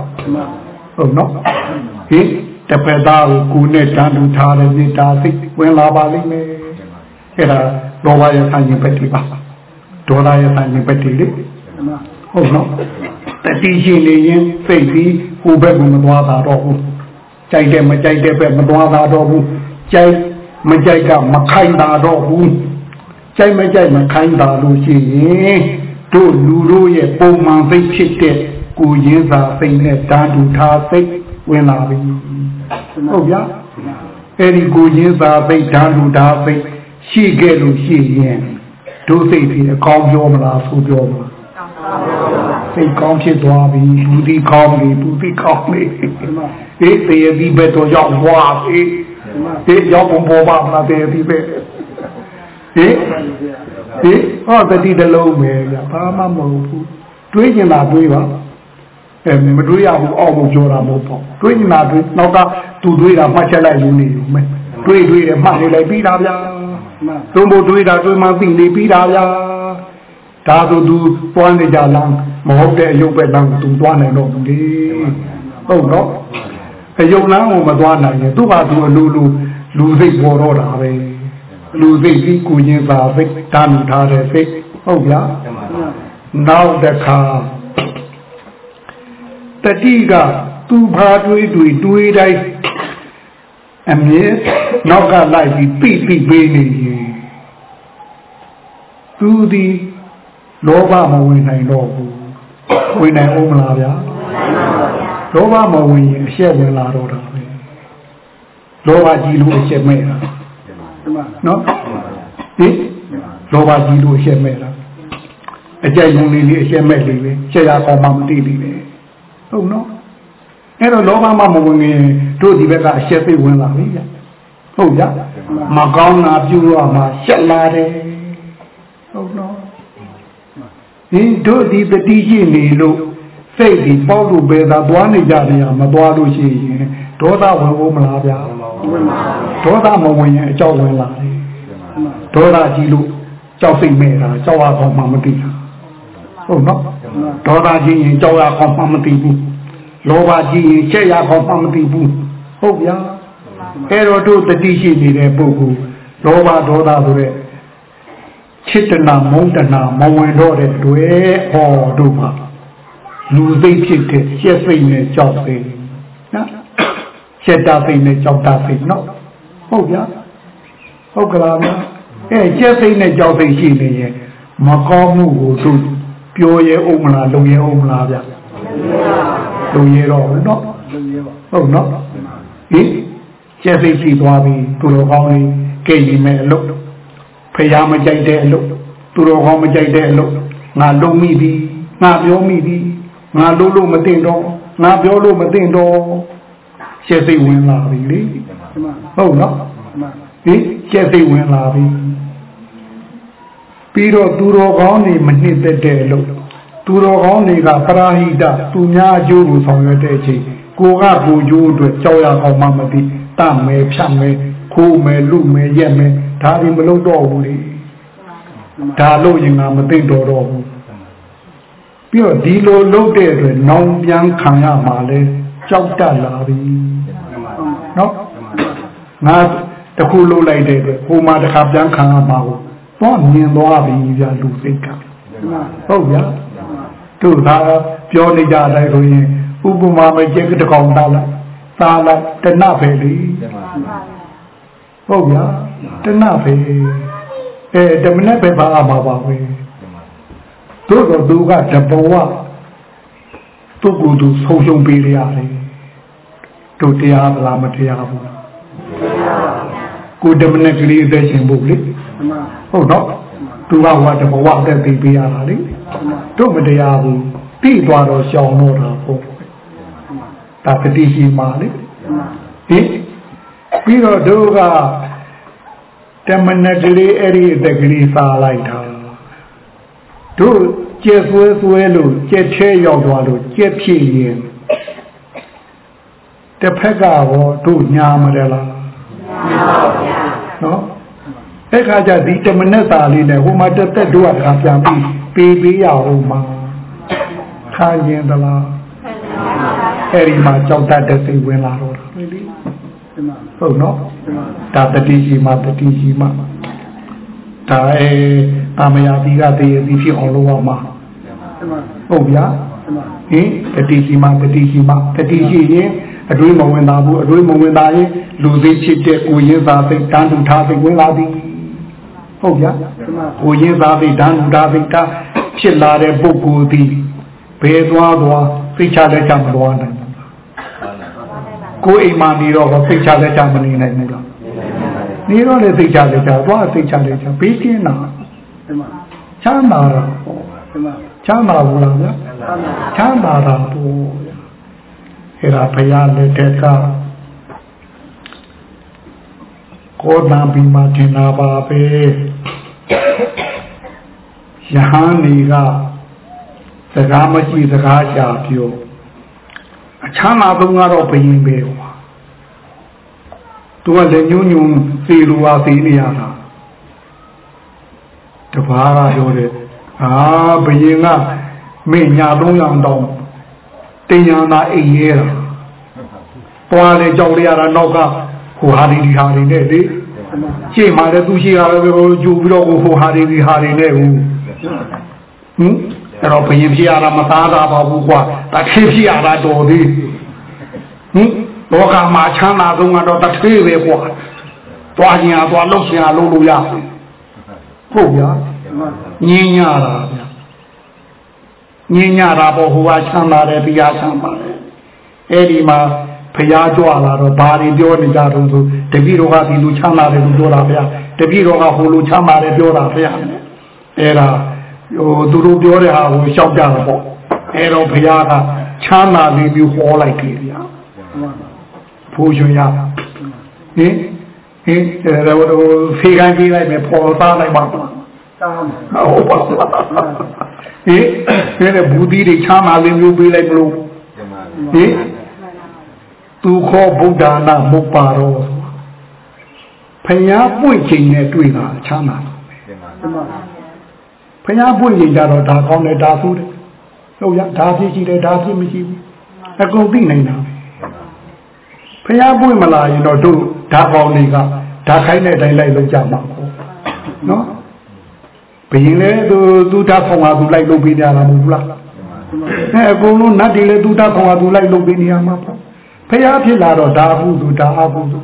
ဟုတ်နော်ဟင် တပည့်သားကိုကိုနဲ့တန်းတူထားတဲ့စိတ်ဓာတ်စိတ်ဝင်လာပါလိမ့်မယ်အဲ့ဒါလောဘရဲ့ဆံရင်ပက်တိပါဒေါသရဲ့ဆံရင်ပက်တိလေဟုတ်နော်တတိရှိနေရင်စိတ်ပြီးဟိုဘက်ကမသွားတာတော့ဘူးကြိုက်တယ်မကြိုက်တဲ့ဘက်မသွားတာတော့ဘူးကြိုက်မကြိုက်ကမခိုင်းတာတော့ဘူးကြိုက်မကြိုက်မခိုင်းတာလို့ရှိရင်တို့လူတို့ရဲ့ပုံမှန်စိတ်ဖြစ်တဲ့ကိုရင်းစာစိတ်နဲ့တန်းတူထားစိတ် ဝင်လာပြီဟုတ်ဗျာအဲ့ဒီကိုချင်းစာသိဓာလူဓာသိရှိခဲ့လို့ရှိရင်ဒုစိတ်ဖြင့်အကောင်းပြောမလားဆိုပြောမလားစိတ်ကောင်းဖြစ်သွားပြီလူဒီကောင်းပြီလူဒီကောင်းပြီဒီတေဒီဘက်တော့ရောက်သွားပြီဒီရောက်ပုံပေါ်ပါမလားတေဒီဘက်ဟင်ဟင်ဟောတတိတလုံးပဲဗျဘာမှမဟုတ်ဘူးတွေးကျင်တာတွေးပါ အဲမတွေးရဘူးအောက်ကိုကြောတာမဟုတ်ပေါ့တွေးကျင်တာတွေးနောက်ကသူတွေးတာမှတ်ချက်လိုက်လို့နေอยู่မယ်တွေးတွေးတယ်မှတ်နေလိုက်ပြီးတာဗျာသုံးဖို့တွေးတာတွေးမှသိနေပြီးတာဗျာဒါဆိုသူတွန်းနေကြလားမဟုတ်တဲ့အယုတ်ပဲတော့သူတွန်းနိုင်တော့ဘူးလေဟုတ်တော့အယုတ်လမ်းကိုမတွန်းနိုင်ရင်သူ့ဟာသူအလိုလိုလူစိတ်ပေါ်တော့တာပဲလူစိတ်ကြီးကိုရင်သာစိတ်တာမိထားတဲ့စိတ်ဟုတ်ဗျာနောက်တစ်ခါ တတိကသူဘာတွေးတွေးတွေးတိုင်းအမြဲနောက်ကလိုက်ပြီးပြိပြိပေးနေရင်သူဒီလောဘမဝင်နိုင်တော့ဘူးဝင်နိုင်အောင်မလားဗျာလောဘမဝင်ရင်အရှက်ဝင်လာတော့တာပဲလောဘကြီးလို့အရှက်မဲ့တာနော်ဟင်လောဘကြီးလို့အရှက်မဲ့တာအကြိုက်လုံးလေးလေးအရှက်မဲ့လေးပဲရှက်ရကောင်းမှမသိသေးပဲ ဟုတ်နော်အဲ့တော့လောဘမမဝင်ရင်တို့ဒီဘက်ကအရှက်သိဝင်လာပြီဗျဟုတ်ဗျမကောင်းတာပြုရမှာရှက်လာတယ်ဟုတ်နော်ဒီတို့ဒီတတိရှိနေလို့စိတ်ဒီပေါ့လို့ပဲသာသွားနေကြတယ်မသွားလို့ရှိရင်ဒေါသဝင်ဖို့မလားဗျာဒေါသမဝင်ရင်အကြောက်ဝင်လာတယ်ဒေါသကြီးလို့ကြောက်စိတ်မဲ့တာကြောက်ရအောင်မှမသိဘူးဟုတ်နော် ဒေါသကြီးရင်ကြောက်ရအောင်မှမသိဘူးလောဘကြီးရင်ချက်ရအောင်မှမသိဘူးဟုတ်ဗျာအဲ့တော့တို့တတိရှိနေတဲ့ပုဂ္ဂိုလ်လောဘဒေါသဆိုတဲ့ချစ်တနာမုန်းတနာမဝင်တော့တဲ့တွေ့ဟောတို့မှာလူသိဖြစ်တဲ့ရှက်စိတ်နဲ့ကြောက်စိတ်နော်ရှက်တာစိတ်နဲ့ကြောက်တာစိတ်နော်ဟုတ်ဗျာဟုတ်ကလားဗျာအဲရှက်စိတ်နဲ့ကြောက်စိတ်ရှိနေရင်မကောင်းမှုကိုတို့ ပြောရဲအောင်မလားလုံရဲအောင်မလားဗျာလုံရဲတော့နော်ဟုတ်နော်ဟင်ရှက်စိတ်ရှိသွားပြီသူတော်ကောင်းလေးကြည့်ရင်မဲ့အလုပ်ဖရာမကြိုက်တဲ့အလုပ်သူတော်ကောင်းမကြိုက်တဲ့အလုပ်ငါလုံမိပြီငါပြောမိပြီငါလို့လို့မသိတော့ငါပြောလို့မသိတော့ရှက်စိတ်ဝင်လာပြီလေဟုတ်နော်ဟင်ရှက်စိတ်ဝင်လာပြီ ပြီးတော့သူတော်ကောင်းတွေမနှစ်သက်တဲ့အလုပ်သူတော်ကောင်းတွေကပရာဟိတသူများအကျိုးကိုဆောင်ရွက်တဲ့အချိန်ကိုကကိုကျိုးအတွက်ကြောက်ရအောင်မှမသိတမယ်ဖြတ်မယ်ခိုးမယ်လူမယ်ရက်မယ်ဒါဒီမလုပ်တော့ဘူးလေဒါလို့ရင်ငါမသိတော့တော့ဘူးပြီးတော့ဒီလိုလုပ်တဲ့အတွက်နောင်ပြန်ခံရမှာလဲကြောက်တတ်လာပြီနော်ငါတခုလုပ်လိုက်တဲ့အတွက်ဟိုမှာတစ်ခါပြန်ခံရမှာကို တော့မြင်သွားပြီဗျာလူစိတ်ကဟုတ်ဗျာတို့သာပြောနေကြတယ်ဆိုရင်ဥပမာမကျက်တကောင်သားလိုက်သားလိုက်တဏပဲလေဟုတ်ဗျာတဏပဲအဲဓမ္မနဲ့ပဲပါမှာပါပဲတို့တော့သူကတဘဝသူ့ကိုယ်သူဆုံးရှုံးပေးရတယ်တို့တရားသလားမတရားဘူးကိုဓမ္မနဲ့ကလေးအသက်ရှင်ဖို့လေ ဟုတ်တော့သူကဟောတဘဝအသက်ပေးပေးရတာလေတို့မတရားဘူးပြီးသွားတော့ရှောင်တော့တာပေါ့ဒါပတိရှိမှလေဟင်ပြီးတော့တို့ကတမနကလေးအဲ့ဒီအတက်ကလေးစားလိုက်တာတို့ကျက်ဆွဲဆွဲလို့ကျက်ထဲရောက်သွားလို့ကျက်ဖြစ်ရင်တစ်ဖက်ကရောတို့ညာမတယ်လားညာပါဗျာနော် အဲ့ခါကျဒီတမနက်စာလေးနဲ့ဟိုမှာတက်တက်တို့ကတခါပြန်ပြီးပေးပေးရအောင်မှာခါရင်သလားအဲ့ဒီမှာကြောက်တတ်တဲ့စိတ်ဝင်လာတော့တာလေဟုတ်နော်ဒါတတိရှိမှတတိရှိမှဒါအဲအာမယာတိကတည်းကဖြစ်အောင်လုပ်ရမှာဟုတ်ဗျာဟင်တတိရှိမှတတိရှိမှတတိရှိရင်အတွေးမဝင်တာဘူးအတွေးမဝင်တာရင်လူသိဖြစ်တဲ့ကိုရင်းသာသိတန်းတူထားသိဝင်လာသည် ဟုတ်ဗျာကိုရင်းသာသိတန်းတူထားသိတာဖြစ်လာတဲ့ပုဂ္ဂိုလ်သည်ဘယ်သွားသွားသိချလက်ချမသွားနိုင်ဘူးဟကိုယ်အိမ်မှာနေတော့ဟောသိချလက်ချမနေနိုင်ဘူးလားနေတော့လေသိချလက်ချသွားသိချလက်ချဘေးကင်းတာဒီမှာချမ်းသာတာဟောဒီမှာချမ်းသာဘူးလားဗျာသာမန်ချမ်းသာတာပေါ့အဲ့ဒါဘုရားလက်ထက်က ကိုယ်နာပြီးမှထင်တာပါပဲယဟန်ဒီကစကားမရှိစကားချပြောအချမ်းသာဆုံးကတော့ဘယင်ပဲဟောသူကလည်းညွညွစီလူပါစီနေရတာတပါးကပြောတယ်အာဘယင်ကမင်းညာသုံးရောင်တောင်းတင်ညာသာအိမ်ရဲတာပွားလေကြောက်လေရတာနောက်က ဟိုဟာဒီဒီဟာတွေနဲ့လေဒီမှာရှေ့မှာလည်းသူရှိတာပဲကြိုပြီးတော့ဟိုဟာဒီဒီဟာတွေနဲ့ဟိုဟင်အဲ့တော့ဘယင်ဖြစ်ရတာမသားတာပါဘူးကွာတခေဖြစ်ရတာတော်သေးဟင်လောကမှာချမ်းသာဆုံးကတော့တထေပဲကွာတွားခြင်းအားတွားလို့ရှင်အားလုပ်လို့ရဟုတ်ဗျာဒီမှာညင်းညတာဗျာညင်းညတာပေါ့ဟိုကချမ်းသာတယ်တရားချမ်းသာတယ်အဲ့ဒီမှာ ဖျားကြွလာတော့ဘာတွေပြောနေကြတော့ဆိုတပည့်တော်ကဒီလူချမ်းသာတယ်လို့ပြောတာဗျာတပည့်တော်ကဟိုလူချမ်းသာတယ်ပြောတာဗျာအဲ့ဒါဟိုသူတို့ပြောတဲ့ဟာကိုရှောက်ကြတာပေါ့အဲ့တော့ဖျားကချမ်းသာလေးမျိုးဟောလိုက်တယ်ဗျာဒီမှာဖိုးရွှင်ရဟင်ဟင်အဲ့ဒါဟိုဖေကန်ပြေးလိုက်မယ်ပေါ်သားလိုက်ပါတော့သာမန်ဟုတ်ပါဘူးဟင်ဒီဘူဒီတွေချမ်းသာလေးမျိုးပေးလိုက်မလို့ဟင် သူခေါ်ဗုဒ္ဓနာမုတ်ပါတော့ဖယားပွင့်ချိန်နဲ့တွေ့တာချမ်းသာဒီမှာဖယားပွင့်ချိန်ကြတော့ဒါကောင်းတယ်ဒါဆိုးတယ်ဟုတ်ရဒါဖြစ်ရှိတယ်ဒါဖြစ်မရှိဘူးအကုန်သိနိုင်တာဖယားပွင့်မလာရင်တော့တို့ဒါကောင်းတွေကဒါခိုင်းတဲ့အတိုင်းလိုက်လုပ်ကြမှာပေါ့နော်ဘယင်လေသူသူဓာတ်ဆောင်ဟာသူလိုက်လုပ်ပေးကြတာမဟုတ်ဘူးလားဒီမှာအဲအကုန်လုံးနတ်တွေလည်းသူဓာတ်ဆောင်ဟာသူလိုက်လုပ်ပေးနေရမှာပေါ့ ဖះဖြစ်လာတော့ဒါဘူးသူဒါအဘူးသူ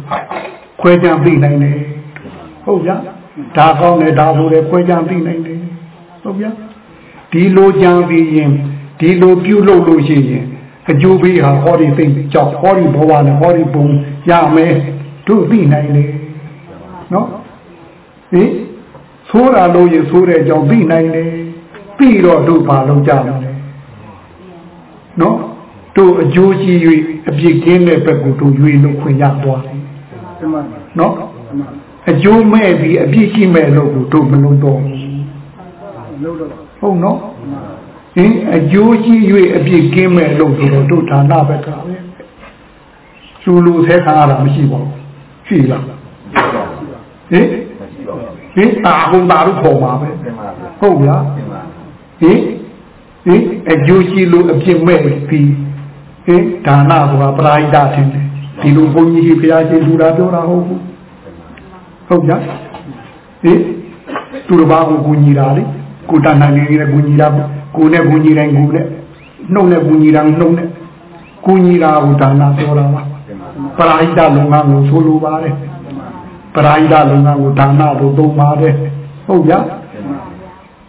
ခွဲကြံသိနိုင်တယ်ဟုတ်ဗျာဒါကောင်းတယ်ဒါဆိုလည်းခွဲကြံသိနိုင်တယ်ဟုတ်ဗျာဒီလိုကြံပြီးရင်ဒီလိုပြုလုပ်လို့ရှိရင်အကျိုးပေးဟာဟောဒီသိကြောက်ဟောဒီဘဝနဲ့ဟောဒီဘုံရမယ်တို့သိနိုင်တယ်နော်ဟင်ဆိုးတာလို့ရင်ဆိုးတဲ့အကြောင်းသိနိုင်တယ်ပြီးတော့တို့ဘာလုပ်ကြမလဲနော်တို့အကျိုးရှိ၍ အပြစ်ကင်းတဲ့ဘက်ကိုတို့ရွေးလို့ခွင့်ရသွားတယ်ဒီမှာနော်ဒီမှာအကျိုးမဲ့ပြီးအပြစ်ရှိမဲ့လို့ကိုတို့မလုပ်တော့ဘူးလို့တော့ဟုတ်နော်ဒီမှာဟင်အကျိုးရှိ၍အပြစ်ကင်းမဲ့လို့ဆိုတော့တို့ဌာနဘက်ကပဲသူလူသက်ခါရတာမရှိပါဘူးရှိလားဟင်ဟင်အာဟုန်တာတို့ခေါ်ပါပဲဟုတ်ဗျာဟင်ဟင်အကျိုးရှိလို့အပြစ်မဲ့ပြီး ဟင်ဒါနဆိုတာပရာဟိတထင်တယ်ဒီလိုဘုန်းကြီးကြီးဖရာရှင်လူတာပြောတာဟုတ်ဘူးဟုတ်ဗျာဟင်သူတစ်ပါးကိုကူညီတာလေကိုတဏ္ဍာငယ်ကြီးနဲ့ကူညီတာကိုနဲ့ကူညီတိုင်းကိုနဲ့နှုတ်နဲ့ကူညီတိုင်းနှုတ်နဲ့ကူညီတာကိုဒါနပြောတာပါပရာဟိတလုံငန်းကိုဆိုလိုပါတယ်ပရာဟိတလုံငန်းကိုဒါနလို့သုံးပါတယ်ဟုတ်ဗျာ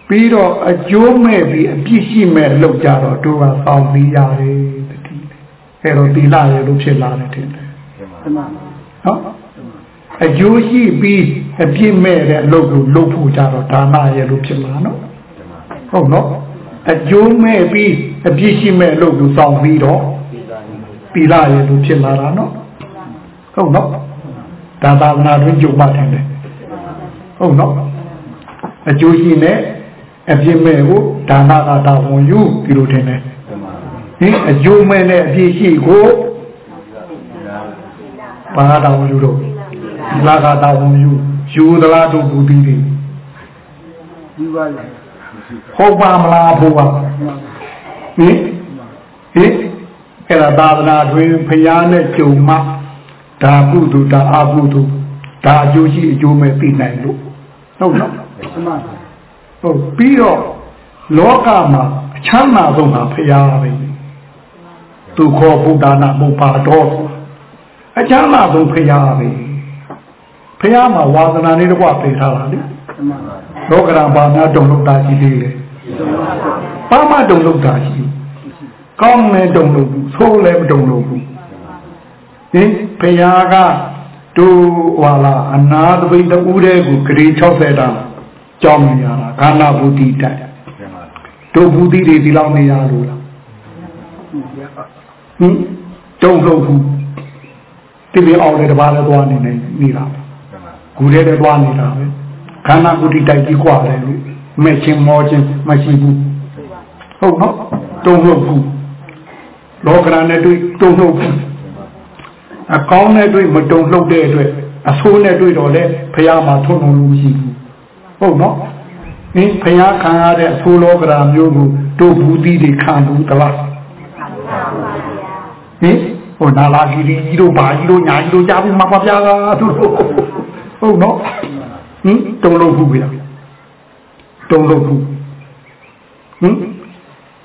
ပြီးတော့အကျိုးမဲ့ပြီးအပြစ်ရှိမဲ့လောက်ကြတော့တို့ကပေါင်းပြီးရတယ်တတိ အဲ့တော့သီလရဲ့လို့ဖြစ်လာတယ်ထင်တယ်ဒီမှာနော်အကျိုးရှိပြီးအပြစ်မဲ့တဲ့အလုပ်ကိုလုပ်ဖို့ကြတော့ဒါနရဲ့လို့ဖြစ်လာနော်ဟုတ်နော်အကျိုးမဲ့ပြီးအပြစ်ရှိမဲ့အလုပ်ကိုစောင့်ပြီးတော့သီလရဲ့လို့ဖြစ်လာတာနော်ဟုတ်နော်ဒါသာသနာတွင်ကြုံမှထင်တယ်ဟုတ်နော်အကျိုးရှိနဲ့အပြစ်မဲ့ကိုဒါနကတာဝန်ယူဒီလိုထင်တယ်ဟင် အကျိုးမဲ့နဲ့အပြစ်ရှိကိုဘာသာတော်ယူတော့လာကတာဝန်ယူယူသလားတို့ဘူးပြီးပြီဒီပါလေဟုတ်ပါမလားဘုရားဟင်ဟင်အဲ့ဒါသာသနာတွင်ဖျားနဲ့ကြုံမှဒါကုသိုလ်ဒါအကုသိုလ်ဒါအကျိုးရှိအကျိုးမဲ့သိနိုင်လို့ဟုတ်နော်ဒီမှာဟုတ်ပြီးတော့လောကမှာအချမ်းသာဆုံးဟာဖျားပဲ သူခေါ်ဘုဒ္ဓနာမုပါတော်အချမ်းသာဆုံးဖျားပဲဖျားမှာဝါသနာလေးတစ်ခွပြေထားတာလေဒီမှာလောကရန်ဘာများတုံလို့တာရှိသေးလေဘာမှတုံလို့တာရှိကောင်းလဲတုံလို့ဘူးဆိုးလဲမတုံလို့ဘူးဟဟင်ဖရာကတို့ဟွာလာအနာတပိတူးတဲ့ကိုဂရေ60တောင်ကြောင်းနေရတာခန္ဓာဘုဒ္ဓတိုက်တို့ဘုဒ္ဓတွေဒီလောက်နေရလို့လား ဟင်တုံ့လို့ဘူးတိပိအောင်တဲ့တပါးလည်းသွားနေနေနေတာဂူထဲလည်းသွားနေတာပဲခန္ဓာဘုဒ္ဓတိုက်ကြီးกว่าတယ်လို့မဲ့ချင်းမောချင်းမရှိဘူးဟုတ်နော်တုံ့လို့ဘူးလောကရနဲ့တွေ့တုံ့လို့ဘူးအကောင်းနဲ့တွေ့မတုံ့လို့တဲ့အတွက်အဆိုးနဲ့တွေ့တော့လေဖះမှာထုံထုံလို့မရှိဘူးဟုတ်နော်အင်းဖះခံရတဲ့အဆိုးလောကရာမျိုးကိုတို့ဘူးသီးတွေခံဘူးတလား ဟင်ဟိုနာလာဂီရီကြီးတို့ဘာကြီးတို့ညာကြီးတို့ကြားပြီးမှာပါဗျာသူတို့ဟုတ်နော်ဟင်တုံလို့ဘူးဗျာတုံလို့ဘူးဟင်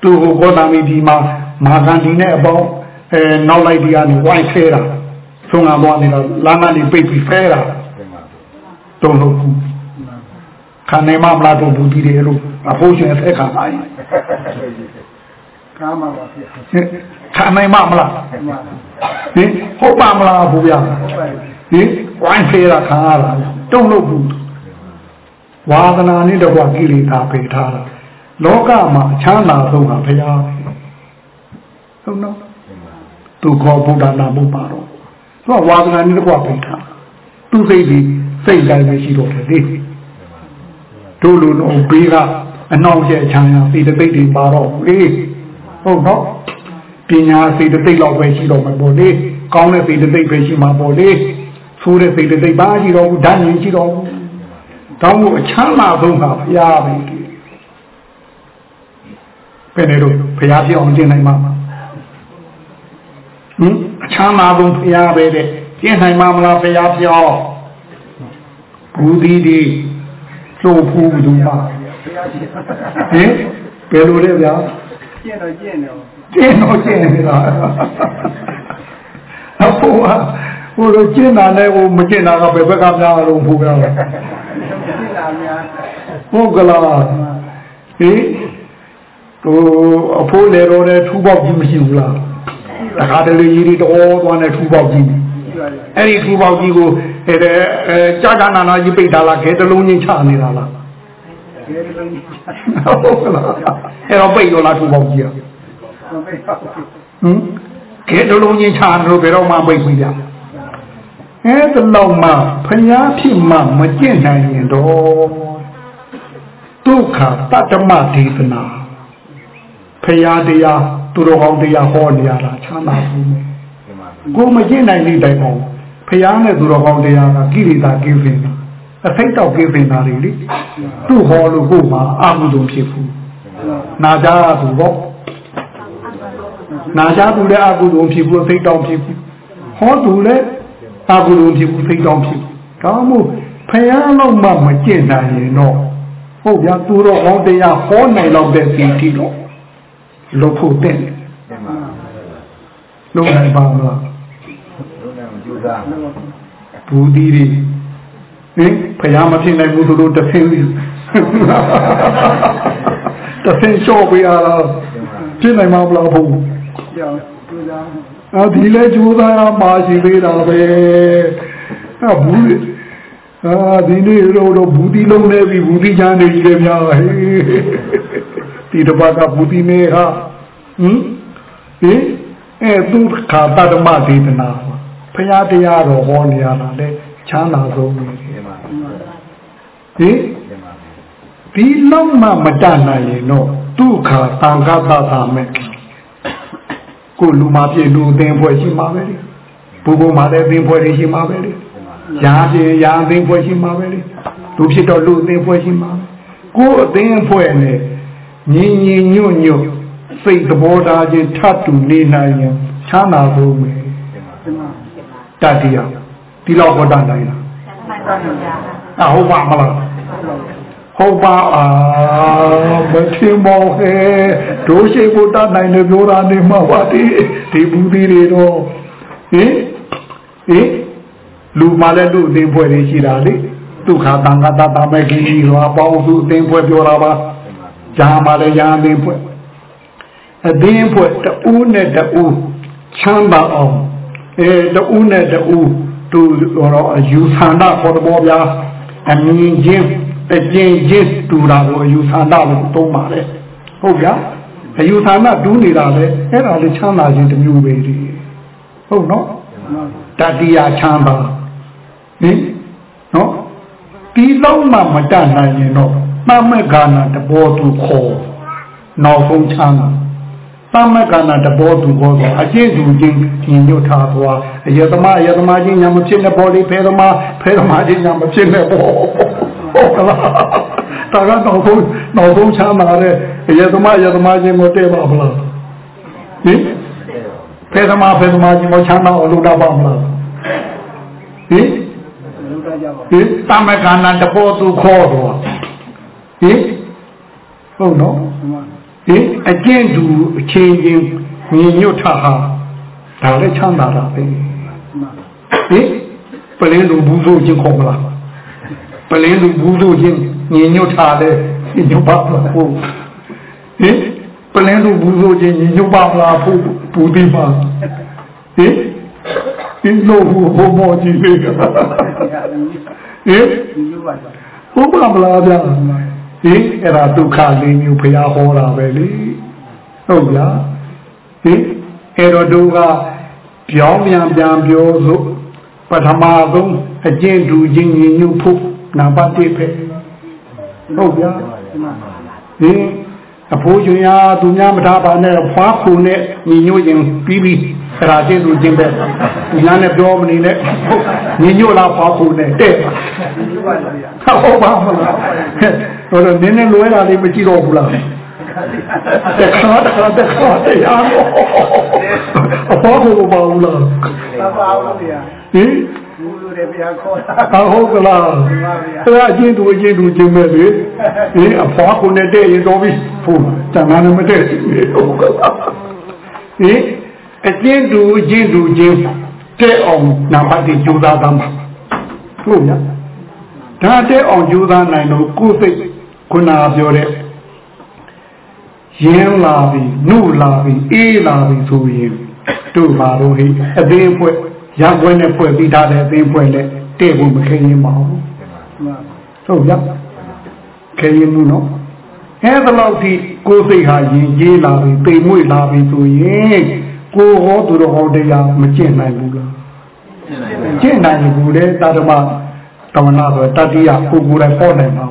သူဟိုကောတာမီဒီမှာမာကန်ဒီနဲ့အပေါင်းအဲနောက်လိုက်ဒီကနေဝိုင်းဖဲတာဆုံးကသွားနေတော့လမ်းကနေပိတ်ပြီးဖဲတာတုံလို့ဘူးခံနေမှမလားတော့ဘူးဒီတယ်လို့အဖိုးရှင်ဆက်ခံပါရင် ကားမှာပါဗျာခံနိုင်မှမလားမှန်ပါဟင်ဟုတ်ပါမလားဘူးဗျာဟုတ်ပါပြီဟင်ဝိုင်းဖဲတာခံရတာတုံလို့ဘူးဝါသနာနဲ့တကွာကိလေသာပေထားတာလောကမှာအချမ်းသာဆုံးကဘုရားပဲဟုတ်နော်သူခေါ်ဗုဒ္ဓနာမှုပါတော့သူကဝါသနာနဲ့တကွာပေထားသူစိတ်ဒီစိတ်တိုင်းပဲရှိတော့တယ်လေတို့လူတို့ဘေးကအနှောင့်အယှက်ချမ်းသာစိတ်တသိက်တွေပါတော့လေ ဟုတ်နော်ပညာစိတ်တသိက်လောက်ပဲရှိတော့မှာပေါ့လေကောင်းတဲ့စိတ်တသိက်ပဲရှိမှာပေါ့လေဆိုးတဲ့စိတ်တသိက်ပါရှိတော့ဘူးဓာတ်ဉာဏ်ရှိတော့ဘူးတောင်းဖို့အချမ်းသာဆုံးကဘုရားပဲဘယ်နဲ့တော့ဘုရားပြောင်းကျင့်နိုင်မှာမဟင်အချမ်းသာဆုံးဘုရားပဲတဲ့ကျင့်နိုင်မှာမလားဘုရားပြောင်းဘူးဒီဒီလှုပ်ဖူးဘူးပါဘုရားရှိဟင်ဘယ်လိုလဲဗျာ ကျင့်တော့ကျင့်တယ်ကျင့်တော့ကျင့်နေတာအဖို့ဟာဟိုလိုကျင့်တာနဲ့ဟိုမကျင့်တာကဘယ်ဘက်ကများလို့ဖို့ရလဲကျင့်တာများဟုတ်ကလားဟင်ဟိုအဖိုးလေတော့တဲ့ထူပေါက်ကြီးမရှိဘူးလားတခါတလေကြီးတွေတော်သွားတဲ့ထူပေါက်ကြီးရှိပါရဲ့အဲ့ဒီထူပေါက်ကြီးကိုအဲအဲကြာကြာနာနာကြီးပိတ်ထားလားခဲတလုံးချင်းချနေတာလားဒီလိုလုံး ဟုတ်ကလားအဲ့တော့ပိတ်ရောလားထူပေါက်ကြီးอ่ะမပိတ်ပါဘူးဟင်ကဲတလုံးချင်းချာလို့ဘယ်တော့မှပိတ်ပြီးကြအဲတလောက်မှဖျားဖြစ်မှမကျင့်နိုင်ရင်တော့ဒုက္ခတတ္တမဒေသနာဖျားတရားသူတော်ကောင်းတရားဟောနေရတာချမ်းသာဘူးမယ်ကိုမကျင့်နိုင်တဲ့တိုင်အောင်ဖျားနဲ့သူတော်ကောင်းတရားကကိရိတာကိဖိတာ အစိတ်တော့ကိဖိတာတွေလေသူ့ဟောလို့ကိုမှအာမှုတုံဖြစ်ဘူးနာကြသူတော့နာရှားသူလည်းအကုသိုလ်ဖြစ်ဘူးစိတ်တောင်းဖြစ်ဘူးဟောသူလည်းအကုသိုလ်ဖြစ်ဘူးစိတ်တောင်းဖြစ်ဘူးဒါမှမဟုတ်ဖယားလောက်မှမကျင့်နိုင်ရင်တော့ဟုတ်ဗျာသူတော့ဟောတရားဟောနိုင်တော့တဲ့စီတီတော့လို့ဖို့တဲ့လုံးနိုင်ပါမလားဘူးဒီရီ ဟင်ဖယားမဖြစ်နိုင်ဘူးသူတို့တစ်ဆင်းတစ်ဆင်းလျှော့ပေးရတာဖြစ်နိုင်မှာမလားဘုရားကြောင်းကျူးစားအာဒီလဲကျိုးသားမှာရှိသေးတာပဲအဘူးအာဒီနေ့တော့တော့ဘူးဒီလုံးနေပြီဘူးဒီချမ်းနေကြီးလည်းများဟဲ့ဒီတစ်ပတ်ကဘူးဒီမေဟာဟင်ဟင်အဲသူခါတတမဒေသနာဖရာတရားတော်ဟောနေရတာလေချမ်းသာဆုံးပဲ ဟင်ဒီလုံးမှမတတ်နိုင်ရင်တော့ဒုက္ခသံဃာတသာမဲ့ကိုလူမပြေလူအသင်ဖွဲ့ရှိမှာပဲလေဘုဘမှာလည်းအသင်ဖွဲ့တွေရှိမှာပဲလေရာပြေရာအသင်ဖွဲ့ရှိမှာပဲလေလူဖြစ်တော့လူအသင်ဖွဲ့ရှိမှာကိုအသင်ဖွဲ့နဲ့ညီညီညွတ်ညွတ်စိတ်သဘောထားချင်းထပ်တူနေနိုင်ရင်ချမ်းသာဆုံးပဲဒီမှာတတ္တိယဒီလောက်ဟောတတ်နိုင်လား အဟုတ်ပါမလားဟုတ်ပါအာမထင်ပါဟဲ့ဒိုးရှိဖို့တတ်နိုင်တယ်ပြောတာနေမှာပါဒီဒီဘူးဒီတွေတော့ဟင်ဟင်လူမှလည်းလူအသိဖွဲ့တွေရှိတာလေဒုက္ခတံဃာတတမေကြီးကြီးတော့အပေါင်းစုအသိဖွဲ့ပြောတာပါဂျာမှလည်းယာအသိဖွဲ့အသိဖွဲ့တူးနဲ့တူးချမ်းသာအောင်အဲတူနဲ့တူသူတော့အယူဆန္ဒခေါ်တော်ဗျာ အမြင်ချင်းအကျင့်ချင်းတူတာကိုအယူဆန္ဒလို့သုံးပါတယ်ဟုတ်ဗျာအယူဆန္ဒတူးနေတာလေအဲ့ဒါလေးချမ်းသာခြင်းတစ်မျိုးပဲဒီဟုတ်နော်တတိယချမ်းသာဟင်နော်ဒီလုံးမှမတတ်နိုင်ရင်တော့သမက္ခဏတဘောသူခေါ်နောက်ဆုံးချမ်းသာ သမက္ခဏတဘောသူခေါ်ဆိုအကျင့်သူချင်းညညွတ်ထားသွားအယတမအယတမချင်းညာမဖြစ်နဲ့ပေါ်လေးဖဲသမားဖဲသမားချင်းညာမဖြစ်နဲ့ပေါ်ဟုတ်ကလားတာကတော့ဘုနောက်ဆုံးချမ်းသာတဲ့အယတမအယတမချင်းကိုတည့်ပါမလားဟင်ဖဲသမားဖဲသမားချင်းကိုချမ်းသာအောင်လုပ်တတ်ပါမလားဟင်လူကကြပါဟင်သမက္ခဏတဘောသူခေါ်တော့ဟင်ဟုတ်နော်မှန်ဟင် အကျင့်သူအချင်းချင်းညီညွတ်ထားဟာဒါလည်းချမ်းသာတာပဲမှန်ဟင်ပလင်းလူဘူးဆိုချင်းခေါ်မလားပလင်းလူဘူးဆိုချင်းညီညွတ်ထားတယ်ညီညွတ်ပါမလားဟုတ်ဟင်ပလင်းလူဘူးဆိုချင်းညီညွတ်ပါမလားဖို့ပူဒီပါဟင်ဒီလိုဘုံမောကြီးလေးကဟင်ဒီလိုပါတော့ဟုတ်ပါမလားဗျာ ဟင်အဲ့ဒါဒုက္ခလေးမျိုးဘုရားဟောတာပဲလေဟုတ်ဗျာဟင်အဲ့တော့ဒုက္ခပြောင်းပြန်ပြန်ပြောစို့ပထမဆုံးအကျင့်တူချင်းညီညွတ်ဖို့နံပါတ်1ပဲဟုတ်ဗျာမှန်ဟင်အဖိုးရှင်ရသူများမထားပါနဲ့ဖွားခုနဲ့ညီညွတ်ရင်ပြီးပြီအဲ့ဒါကျင့်သူချင်းပဲဒီများနဲ့ပြောမနေနဲ့ညီညွတ်လားဖွားခုနဲ့တဲ့ပါဒီလိုပါတော့ဟုတ်ပါမလားဟို တော့နင်းနေလွဲတာလေးမကြည့်တော့ဘူးလားတခါတခါတခါတရားအဖေါ်ကိုမပါဘူးလားသဘာဝလို့ရဟင်ဘူးလို့လည်းပြန်ခေါ်တာအဟုတ်ကလားအဲ့အချင်းတူအချင်းတူချင်းပဲလေဟင်အဖေါ်ကိုနဲ့တဲ့ရင်တော့ပြီဖို့တန်ခါနဲ့မတဲ့ဟုတ်ကလားဟင်အချင်းတူအချင်းတူချင်းတဲ့အောင်နာမတိကြိုးစားသမ်းပါဟုတ်လားဒါတဲ့အောင်ကြိုးစားနိုင်လို့ကိုယ်စိတ် ခုနပြောတဲ့ရင်းလာပြီနှုတ်လာပြီအေးလာပြီဆိုရင်တို့ပါတော့ဟိအသေးအဖွဲ့ရပွဲနဲ့ဖွဲ့ပြီးထားတဲ့အသေးအဖွဲ့နဲ့တဲ့ဖို့မခင်းရင်မအောင်မှန်ဟုတ်ရခင်းရင်မှုနော်အဲဒါလို့ဒီကိုယ်စိတ်ဟာရင်ကြီးလာပြီပိန်မွေ့လာပြီဆိုရင်ကိုယ်ဟောသူတော်ဟောတရားမကျင့်နိုင်ဘူးလားကျင့်နိုင်ဘူးလေတာဓမ္မတမနာဆိုတတိယကိုယ်ကိုယ်တိုင်ဟောနိုင်ပါဘူးမှန်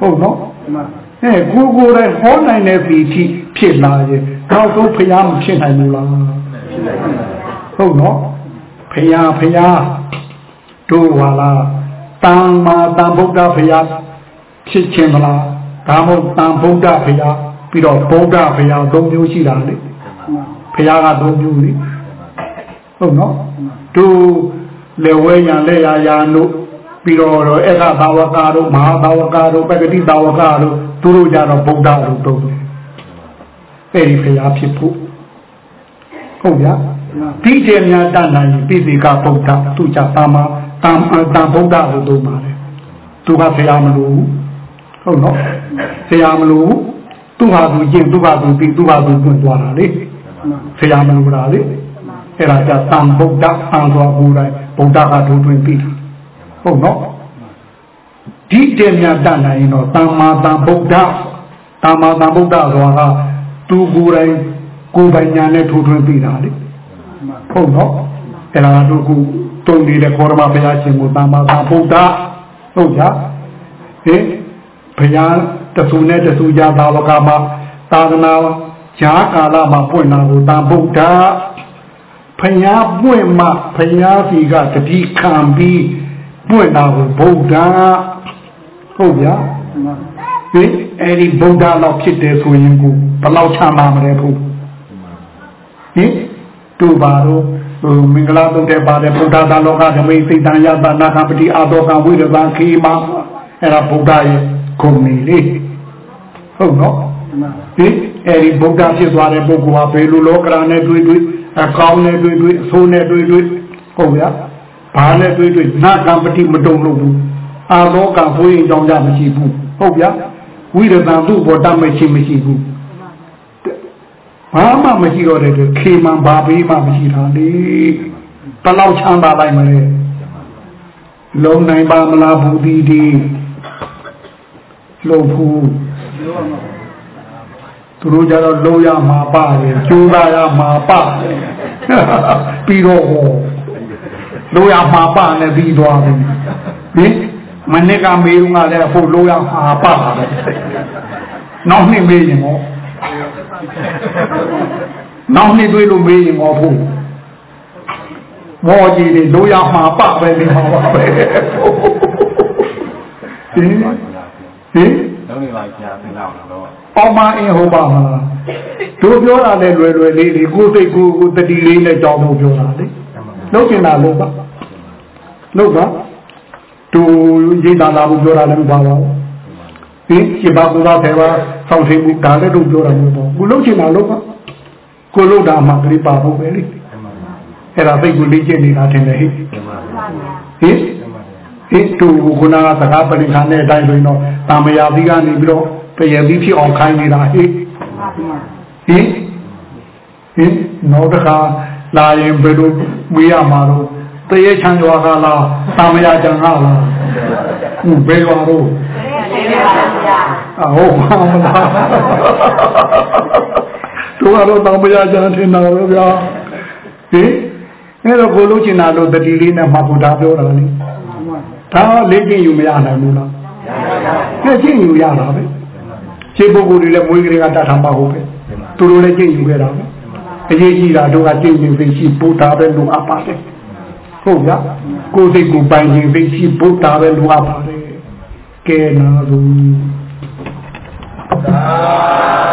ဟုတ်နော်မှန်အဲကိုယ်ကိုယ်တိုင်ဟောနိုင်တဲ့ပြီထိဖြစ်လာရင်နောက်ဆုံးဖျားမဖြစ်နိုင်ဘူးလားဟုတ်နော်ဖျားဖျားတို့ဟာလားတန်မာတန်ဗုဒ္ဓဖျားဖြစ်ခြင်းမလားဒါမှမဟုတ်တန်ဗုဒ္ဓဖျားပြီးတော့ဗုဒ္ဓဖျားသုံးမျိုးရှိတာလေမှန်ဖျားကသုံးမျိုးလေဟုတ်နော်တို့လေဝဲရန်လက်ရရာတို့ ပြီးတော့အဲ့ကဘာဝကာတို့မဟာဘာဝကာတို့ပဂတိဘာဝကာတို့သူတို့ကြတော့ဗုဒ္ဓလို့သုံးတယ်အဲ့ဒီဖျားဖြစ်ဖို့ဟုတ်ဗျာမှန်ဒီကျေများတတ်နိုင်ရင်ပိစိကဗုဒ္ဓသူကြပါမှာတန်တန်ဗုဒ္ဓလို့သုံးပါတယ်သူကဖျားမလို့ဟုတ်နော်ဖျားမလို့သူဟာသူကျင့်သူဟာသူပြီးသူဟာသူပွင့်သွားတာလေမှန်ဆရာမလို့လားလေအဲ့ဒါကြသံဗုဒ္ဓအံသွားကိုယ်တိုင်ဗုဒ္ဓကဒုတွင်ပြီ ဟုတ်နော်ဒီတည်းများတတ်နိုင်ရင်တော့သမ္မာသမ္ဗုဒ္ဓသမ္မာသမ္ဗုဒ္ဓဆိုတာကသူကိုယ်တိုင်ကိုယ်ပိုင်ညာနဲ့ထိုးထွင်းပြီတာလေမှန်ဟုတ်နော်အဲ့ဒါတို့ကတုံနေတဲ့ခေါရမဘုရားရှင်ကိုသမ္မာသမ္ဗုဒ္ဓဟုတ်ကြဟင်ဘုရားတဆူနဲ့တဆူကြသာဝကမှာသာသနာဈာကာလမှာပွင့်လာကိုတန်ဗုဒ္ဓဖယားပွင့်မှဖယားစီကတတိခံပြီး ပွင့်လာကိုဗုဒ္ဓဟုတ်ဗျာမှန်ဟင်အဲ့ဒီဗုဒ္ဓလောက်ဖြစ်တယ်ဆိုရင်ကိုဘယ်လောက်ချမ်းသာမလဲဖို့ဟင်တို့ပါတော့ဟိုမင်္ဂလာတုတ်တဲ့ပါတယ်ဗုဒ္ဓသာလောကဓမိတ်စိတ်တန်ယတနာကပတိအာတောကဝိရဇံခေမအဲ့ဒါဗုဒ္ဓရဲ့ဂုဏ်နေလေဟုတ်နော်မှန်ဟင်အဲ့ဒီဗုဒ္ဓဖြစ်သွားတဲ့ပုဂ္ဂိုလ်ဟာဘယ်လိုလောကရနဲ့တွေ့တွေ့အကောင်းနဲ့တွေ့တွေ့အဆိုးနဲ့တွေ့တွေ့ဟုတ်ဗျာ ဘာနဲ့တွေ့တွေ့နာကံပတိမတုံလို့ဘူးအာလောကဘိုးရင်ကြောင့်ကြမရှိဘူးဟုတ်ဗျာဝိရဇံသူ့ဘောတမရှိမရှိဘူးဟဘာမှမရှိတော့တဲ့အတွက်ခေမံဘာပေးမှမရှိတာလေဘယ်လောက်ချမ်းသာလိုက်မလဲလုံနိုင်ပါမလားဘူဒီဒီလုံဖူးပြောမှာသူတို့ကြတော့လုံရမှာပါတယ်ကျိုးသားရမှာပါပြီးတော့ဟော လုံရမှာပါနဲ့ပြီးသွားပြီဟင်မနေ့ကမေးတော့ကလည်းဖို့လုံရမှာပါပဲနောက်နှစ်မေးရင်ဟောနောက်နှစ်တွေ့လို့မေးရင်ဟောဖို့မောကြီးတွေလုံရမှာပါပဲနေမှာပါပဲဟင်ဟင်လုံးနေပါကြာသိလောက်တော့အောင်မအင်းဟုတ်ပါမလားတို့ပြောတာလည်းလွယ်လွယ်လေးတွေကိုယ်စိတ်ကိုယ်ကိုယ်တတိလေးနဲ့ကြောင်းလို့ပြောတာလေလုံးကျင်တာလို့ပါ လို့ပါတို့ရိတ်တာလာဖို့ပြောတာလည်းမပါပါဘူးဒီခြေပါကူပါတယ်ပါဆောင်းသိမှုဒါလည်းတို့ပြောတာမဟုတ်ပါဘူးကိုလုံးကျင်တာလို့ပါကိုလုံးတာမှပြပါဖို့ပဲလေအဲ့ဒါစိတ်ကိုလေ့ကျင့်နေတာထင်တယ်ဟိဟင်ဟိတူခုနကစကားပရိခါနဲ့အတိုင်းဆိုရင်တော့တာမယာသီးကနေပြီးတော့ပယသီးဖြစ်အောင်ခိုင်းနေတာဟိဟင်ဟင်နောက်တစ်ခါလာရင်ဘယ်လိုမွေးရမှာတော့ တရေချမ်းရွာကလားတာမယာကြံကလားဟုတ်ဘယ်ရွာတော့အဟုတ်ပါမလားတို့ကတော့တာမယာကြံထင်တာပဲဗျာဟင်အဲ့တော့ကိုလို့ချင်တာလို့တတိလေးနဲ့မှတ်ဖို့ဒါပြောတာလေဒါလေးကျင့်ယူမရနိုင်ဘူးလားကဲကျင့်ယူရတာပဲခြေပုဂ္ဂိုလ်တွေလည်းမွေးကလေးကတတ်ထပါဟုတ်ပဲသူတို့လည်းကျင့်ယူခဲ့တာပဲအရေးကြီးတာတို့ကကျင့်ယူသိရှိဘုရားပဲလိုအပ်ပါတယ် ဟုတ်ဗျာကိုယ်စိတ်ကိုပိုင်ခြင်းသိရှိဘုရားပဲလိုအပ်ပါတယ်ကဲနာသူသာ